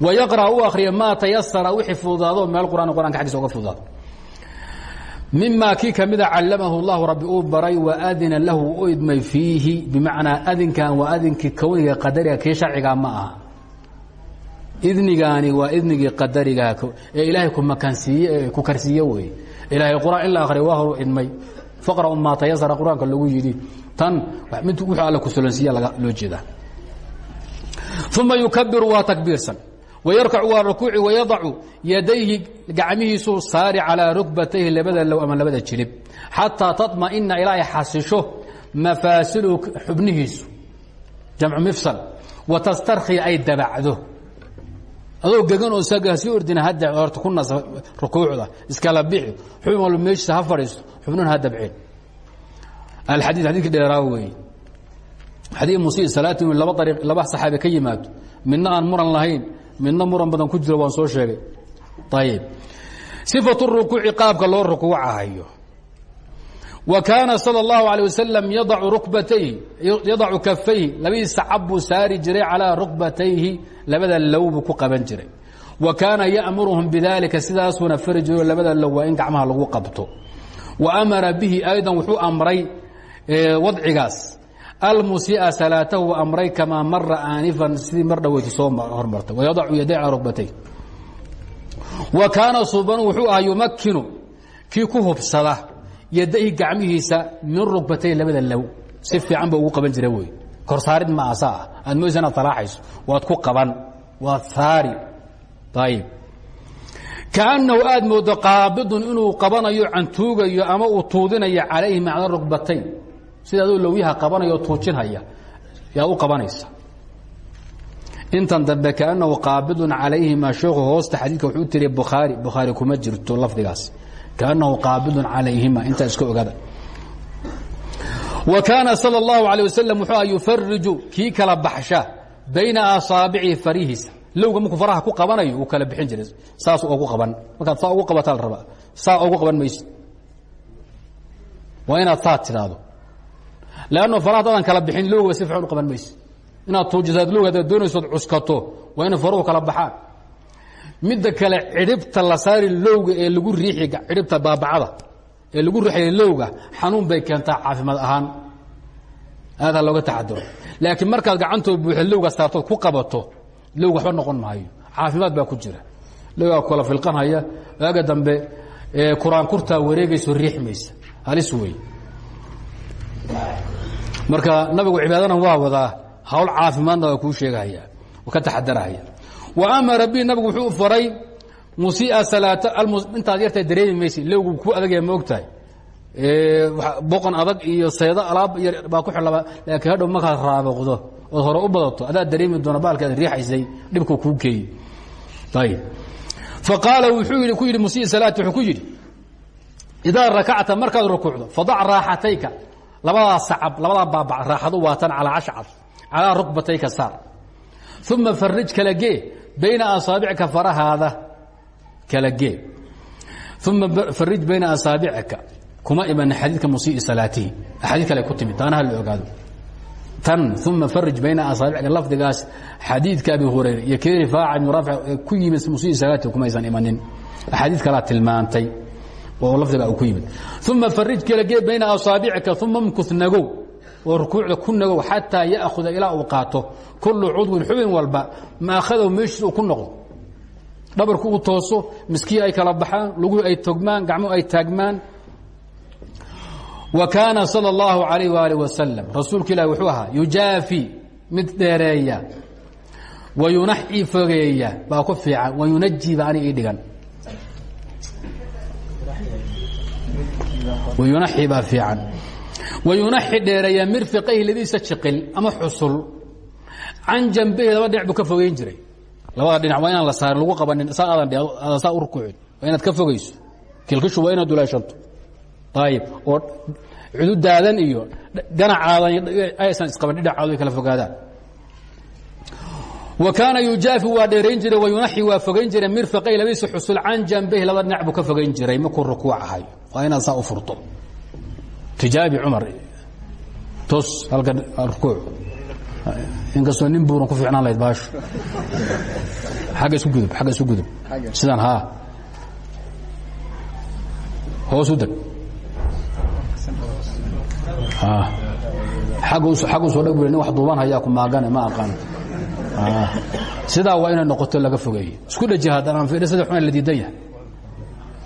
Wayaqra' u akhriya maa tayasara wixii fududaado meel qur'aan qur'anka xadiisa uga fududaado mima kii kamida callamahu اllahu rabbi uu baray waadina lahu idmay fiihi bimacnaa adinkan waa adinkii kowniga qadariga kii sharcigaa ma aha. Idnigaani waa idnigii qadarigaa ee ilaahay ku makansiiye ee ku karsiiye wey. Ilaahay qur'aan in la akhriya waa horu idmay. Faqra'u maa tayasara qur'aanka lagu yidhi. Tan mid wuxuu alle kusulansiiya loo jeedaa uma yukabiru waa takbiirsan wayarkacu waa rukuuci wayadacu yadayhi gacmihiisuu saari calaa rukbatayhi labada low ama labada jilib xataa taطma'ina ilaa ay xasisho mafaasilu xubnihiisu jamcu mifsal wa tastarkhi ay dabacdo adoo gegan oo sii ordina hadda horta ku nas rukuucda iskala bixi xubin walba meeshiisa ha fadhiisto xubnuhun ha dabceen alxadiid xadidkii dheeraa weeye xadii musii salaati in laba ariiq laba saxaabi ka yimaado midna aan muran lahayn midna muran badan ku jiro waan soo sheegay ayib sifatu rukuuci qaabka loo rukuucahayo wa kaana salى اllahu alيه wasalam yadacu rukbatayhi yadacu kafayhi labadiisa cab buu saari jiray calىa rukbatayhi labada low buu ku qaban jiray wa kaana ya'muruhum bidalika sidaasuuna fari jiro labada low waa in gacmaha lagu qabto wa amara bihi aydan wuxuu amray wadcigaas almusia salaatahu amray kamaa mara aanifan sidii mar dhaweyta soo hormartay wayadacu yaday calaa wa kaana subanu wuxuu ahaa yumakinu kii ku hubsada yadayhi gacmihiisa min rukbatay labada low si fiican ugu qaban jira wey korsaarid ma asa ah aad moysa inaad ku qaban waad saari ayib kaannahu aad moodo qaabidun qabanayo cantuugayo ama uu tuudinayo calayhi rukbatayn sida adoo lawyaha qabanaya oo tuujinhaya yaa u qabanaysa. Intan dambe kaannahu qaabidun calayhima sheekhu hoosta xadiidka wuxuu tiri bukhaari bukhaari kuma jirto lafdigaas. Kaannahu qaabidun calayhima intaa iska ogada wa kaana sala اllahu alay wasalam wuxuu yufariju kii kala baxsha bayna asaabici farihiisa. Lowga markuu faraha ku qabanayo wuu kala bixin jiray. Saas ogu qaban. Markaad saa ugu qabataa la rabaa. Saa ogu qaban mayse waa inaad saa tidhaahdo lanno faraha dadan kala bixin lowga si fiican u qaban mayse inaad tuujisaad lowga hadaad doonaysood cuskato waa ina faruhu kala baxaan midda kale cidhibta la saari lowga ee lagu riixi cidhibta baabacada ee lagu riixaya lowga xanuun bay keentaa caafimaad ahaan aadaa looga taxaduro laakiin markaad gacantoo buuxa lowga saartood ku qabato lowga waxba noqon maayo caafimaad baa ku jira lowgaa kala filqanhaya waaga dambe kuraankurtaa wareegayso riixmaysa halis wey marka nabigu cibaadana waa wadaa hawl caafimaadna waa kuu sheegahaya ka taxadarahaya. Wa amara bi nabigu wuxuu faray musia salaata intaad yartaa dareemi maysi lowgu ku adagya ma og tahay boqon adag iyo saydo alaab baa ku xilaba laakiin hadhow markaad raabiqdo ood hore u badato adaad dareemi doona baalki aad riixaysay dhibku kuu keeyi ayib faqaala wuxuu yidhi ku yidhi musii salaati wuxuu ku yidhi idaa rakacta markaad rukuucdo fadac raaxatayka labadaa sacab labadaa baabac raaxadu waatan calaa ashcad calaa rukbatayka saar. Uma farij kala gee bayna asaabicka farahaada. Kala gee. Uma farij bayna asaabicka kuma iman xadiidka musii salaatihi. Axaadiid kale ku timid taana ha la ogaado. Tan uma farij bayna asaabicka lafdigaas xadiidka abi hurayra iyo kii rifaaca ibnu raafic ku yimid musii salaatihi kumaysan imanin. Axaadiid kalaa tilmaantay uu ku yimid. Uma farij kala gee bayna asaabicka uma mkus nagow. Oo rukuucda ku nagow xataa qaato. Kullu cudwin xubin walba maakhadaw meeshiis uu ku noqdo. Dhabarku uu tooso miskii ay kala baxaan luguhu ay togmaan gacmuhu ay taagmaan. Wa kaana salى اllahu alayh waalih wasalam rasuulka ilahi wuxuu ahaa yujaafi mid dheereeya. Wayunaxi fogeeya. Baa ku fiican. Wayunaji ba ani ii wayunaxi baa fiican wayunaxi dheereeya mirfiqayhi ladiisa jiqil ama xusul can jambihi laba dhinac buu ka fogeyn jiray labada dhinac waa inaan la saarin lagu qabanin saa aadan saa u rukuucin waa inaad ka fogayso kilkishu waa inaad dulaashanto ayib oo cududaadan iyo ganacaadan aysan isqaban dhinacaadu ay kala fogaadaan wa kaana yujaafi waa dheerayn jiray wayunaxi waa fogayn jiray. Mirfaqay labadiisa xusul can jambihi laba dhinac buu ka fogayn jiray. Markuu rukuucahay waa inaad saa u furto. Tijaabi cumar tos halka rukuuc inkastoo nin buuran ku fiicnaan lahayd baashu agga isu gudub agga isu gudub. Sidaan haa. Hoos u deg. Agg u soo dheg nin wax duuban hayaa ku maagane ma aqaan sidaa waa inay noqoto laga fogeeye isku dheji haddaan aan fiidha sida xuna la diidan yahay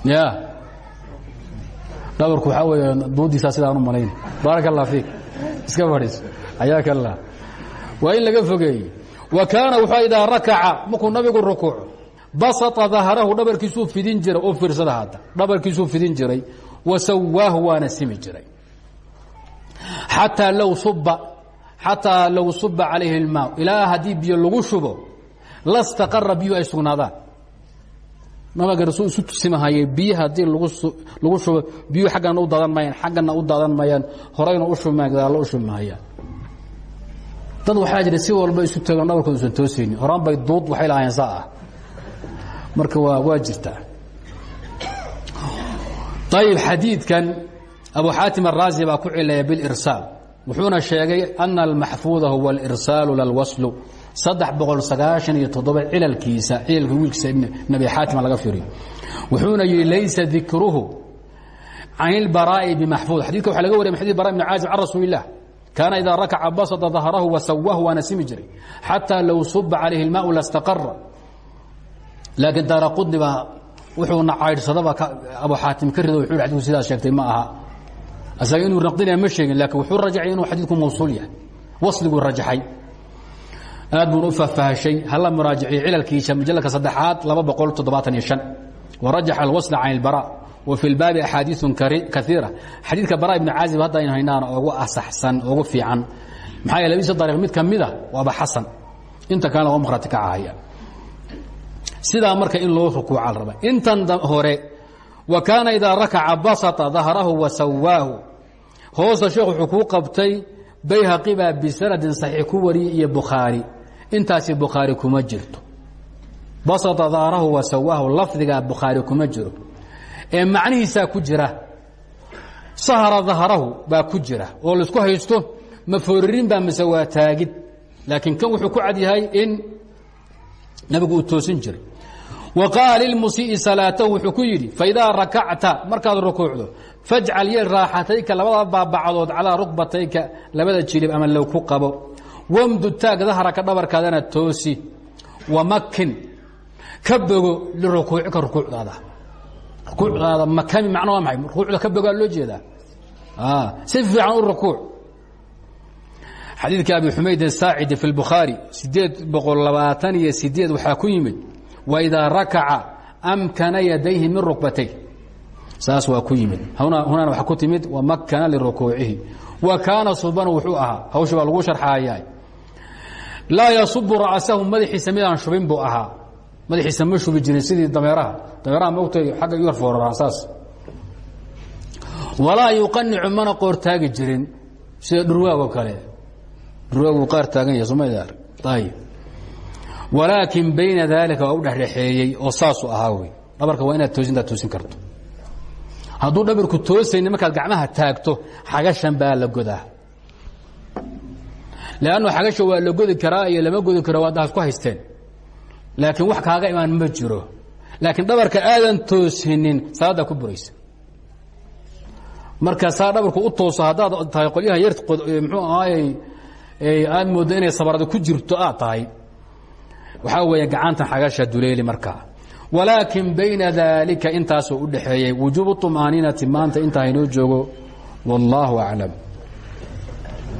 ya. Dhabarku waxaa weeye duudiisaa sidaan u malayn. Baaraka allah fiik. Iska fadhiis. Ayaaka allah waa in laga fogeeye wa kaana wuxuu idaa rakaca markuu nabigu rukuuco basata dahrahu dhabarkiisuu fidin jiray oo fiirsada hadda. Dhabarkiisuu fidin jiray wa sawaahu waana simi jiray. Xataa low suba xataa low suba calayhi اlmaa ilaa haddii biyo lagu shubo lastaqara biyuhu ay sugnaadaan. Nabiga rasul isu tusimahayay biyo haddii lagu shubo biyuhu xaggana u daadan mayaan xaggana u daadan mayaan horayna u shubmayaan gadaallo u shubmahayaan dad waxaa jira si walba isu tagan dhabarkooda usan toosaynin horaan bay duud waxay lahaayeen saa ah. Marka waa waa jirtaa ayib xadiidkan abu xaatim araazi baa ku cileeya bilirsaal wuxuuna sheegay ana almaxfuuda huwa alirsaalu lalwaslu. Saddex boqol sagaashan iyo toddoba cilalkiisa cilalka wiilkiisa nabi xaatima laga firiyo wuxuuna yidhi laysa dikruhu can ilbaraa'i bimaxfuud xadidka waxa laga wariya min xadid bara ibn caazib can rasuuli illah kaana idaa rakaca basata dahrahu wasawaahu waana simi jiray. Xataa low suba calayhi اlmaau lastaqara laakiin daara qudni baa wuxuuna caydhsadaba abu xaatim ka rido wuxuu adku sheegtay ma aha asaga inuu ma sheegin laakiin wuxuu rajacay inuu xadiidku mawsuul yahay. Wasliguu rajaxay aad buuna hala muraajiciyo cilalkiisa mujalladka saddexaad laba boqol toddobaatan iyo shan. Wa fi lbaabi axaadiiثun kaiira xadiidka bara ibni caazib hadda aynu haynaana ugu asaxsan ugu fiican. Maxaa labadiisa dariiq mid ka mida waaba xasan. Inta kalena waa makhrati ka marka in loo rukuuca la intan hore wa kaana idaa rakaca basata dahrahu wa sawaahu hoosta sheekh wuxuu kuu qabtay bayhaqi baa bisanadin saxiix ku wariyey iyo bukhaari. Intaasi bukhaari kuma jirto. Basata dahrahu wa sawaahu lafdigaa bukhaari kuma jiro. Ee macnihiisaa ku jira sahara dahrahu baa ku jira. Oo la isku haysto ma fooririn baa mise waa taagid. Laakiin kan wuxuu ku cad yahay in nabigu uu toosin jiray wa qaala lilmusii'i salaatahu wuxuu ku yidhi faidaa rakacta markaad rukuucdo fajcal yeel raaxatayka labada baabacdood calaa rukbatayka labada jilib ama low ku qabo. Wamdud taag dahraka dhabarkaadana toosi. Wamakin ka bogo lirukuucika rukuucdaada rukuucdaada makami macna waa maxay? Rukuucda ka bogaa loo jeedaa? Si fiican u rukuuc. Xadiidka abi xumayd asaacidi fi اlbukhaari sideed boqol labaatan iyo sideed waxaa ku yimid waidaa rakaca amkana yadayhi min rukbatay. Saas waa ku yimid. Hunana waxaa ku timid wamakana lirukuucihi wa kaana subana wuxuu ahaa. Hawsha baa lagu sharxayaa laa yasubu ra'sahu madaxiisa midaan shubin buu ahaa. Madaxiisa ma shubi jirin sidii dameeraha. Dameeraha mogtay agga yar fooraraan saas. Walaa yuqanicu mana qoortaagi jirin. Sida dhurwaagoo kale. Dhurwaagu qaar taagan yahay somayda ayib walaakin bayna daalika waa u oo saasuu ahaa wey waa inaad toosintaad toosin karto. Hadduu dhabarku toosayni markaad gacmaha taagto xagashan baa la godaa. Lannu xagasha waa la godi karaa iyo lama godi karo waad ku haysteen. Laakiin wax kaaga imaan ma jiro. Laakiin dhabarka aadan toosinin salaaddaa ku buraysa. Marka saa dhabarku u tooso haddaad tahay qolyaha yar mxuu ahaayey aad mooddo inay sabarada ku jirto aad tahay waxaa weeye gacantan xagasha duleeli markaa walaakin bayna daalika intaasoo u dhaxeeyey wujuubu طumaaniinati maanta intaa haynoo joogo wاllahu aclam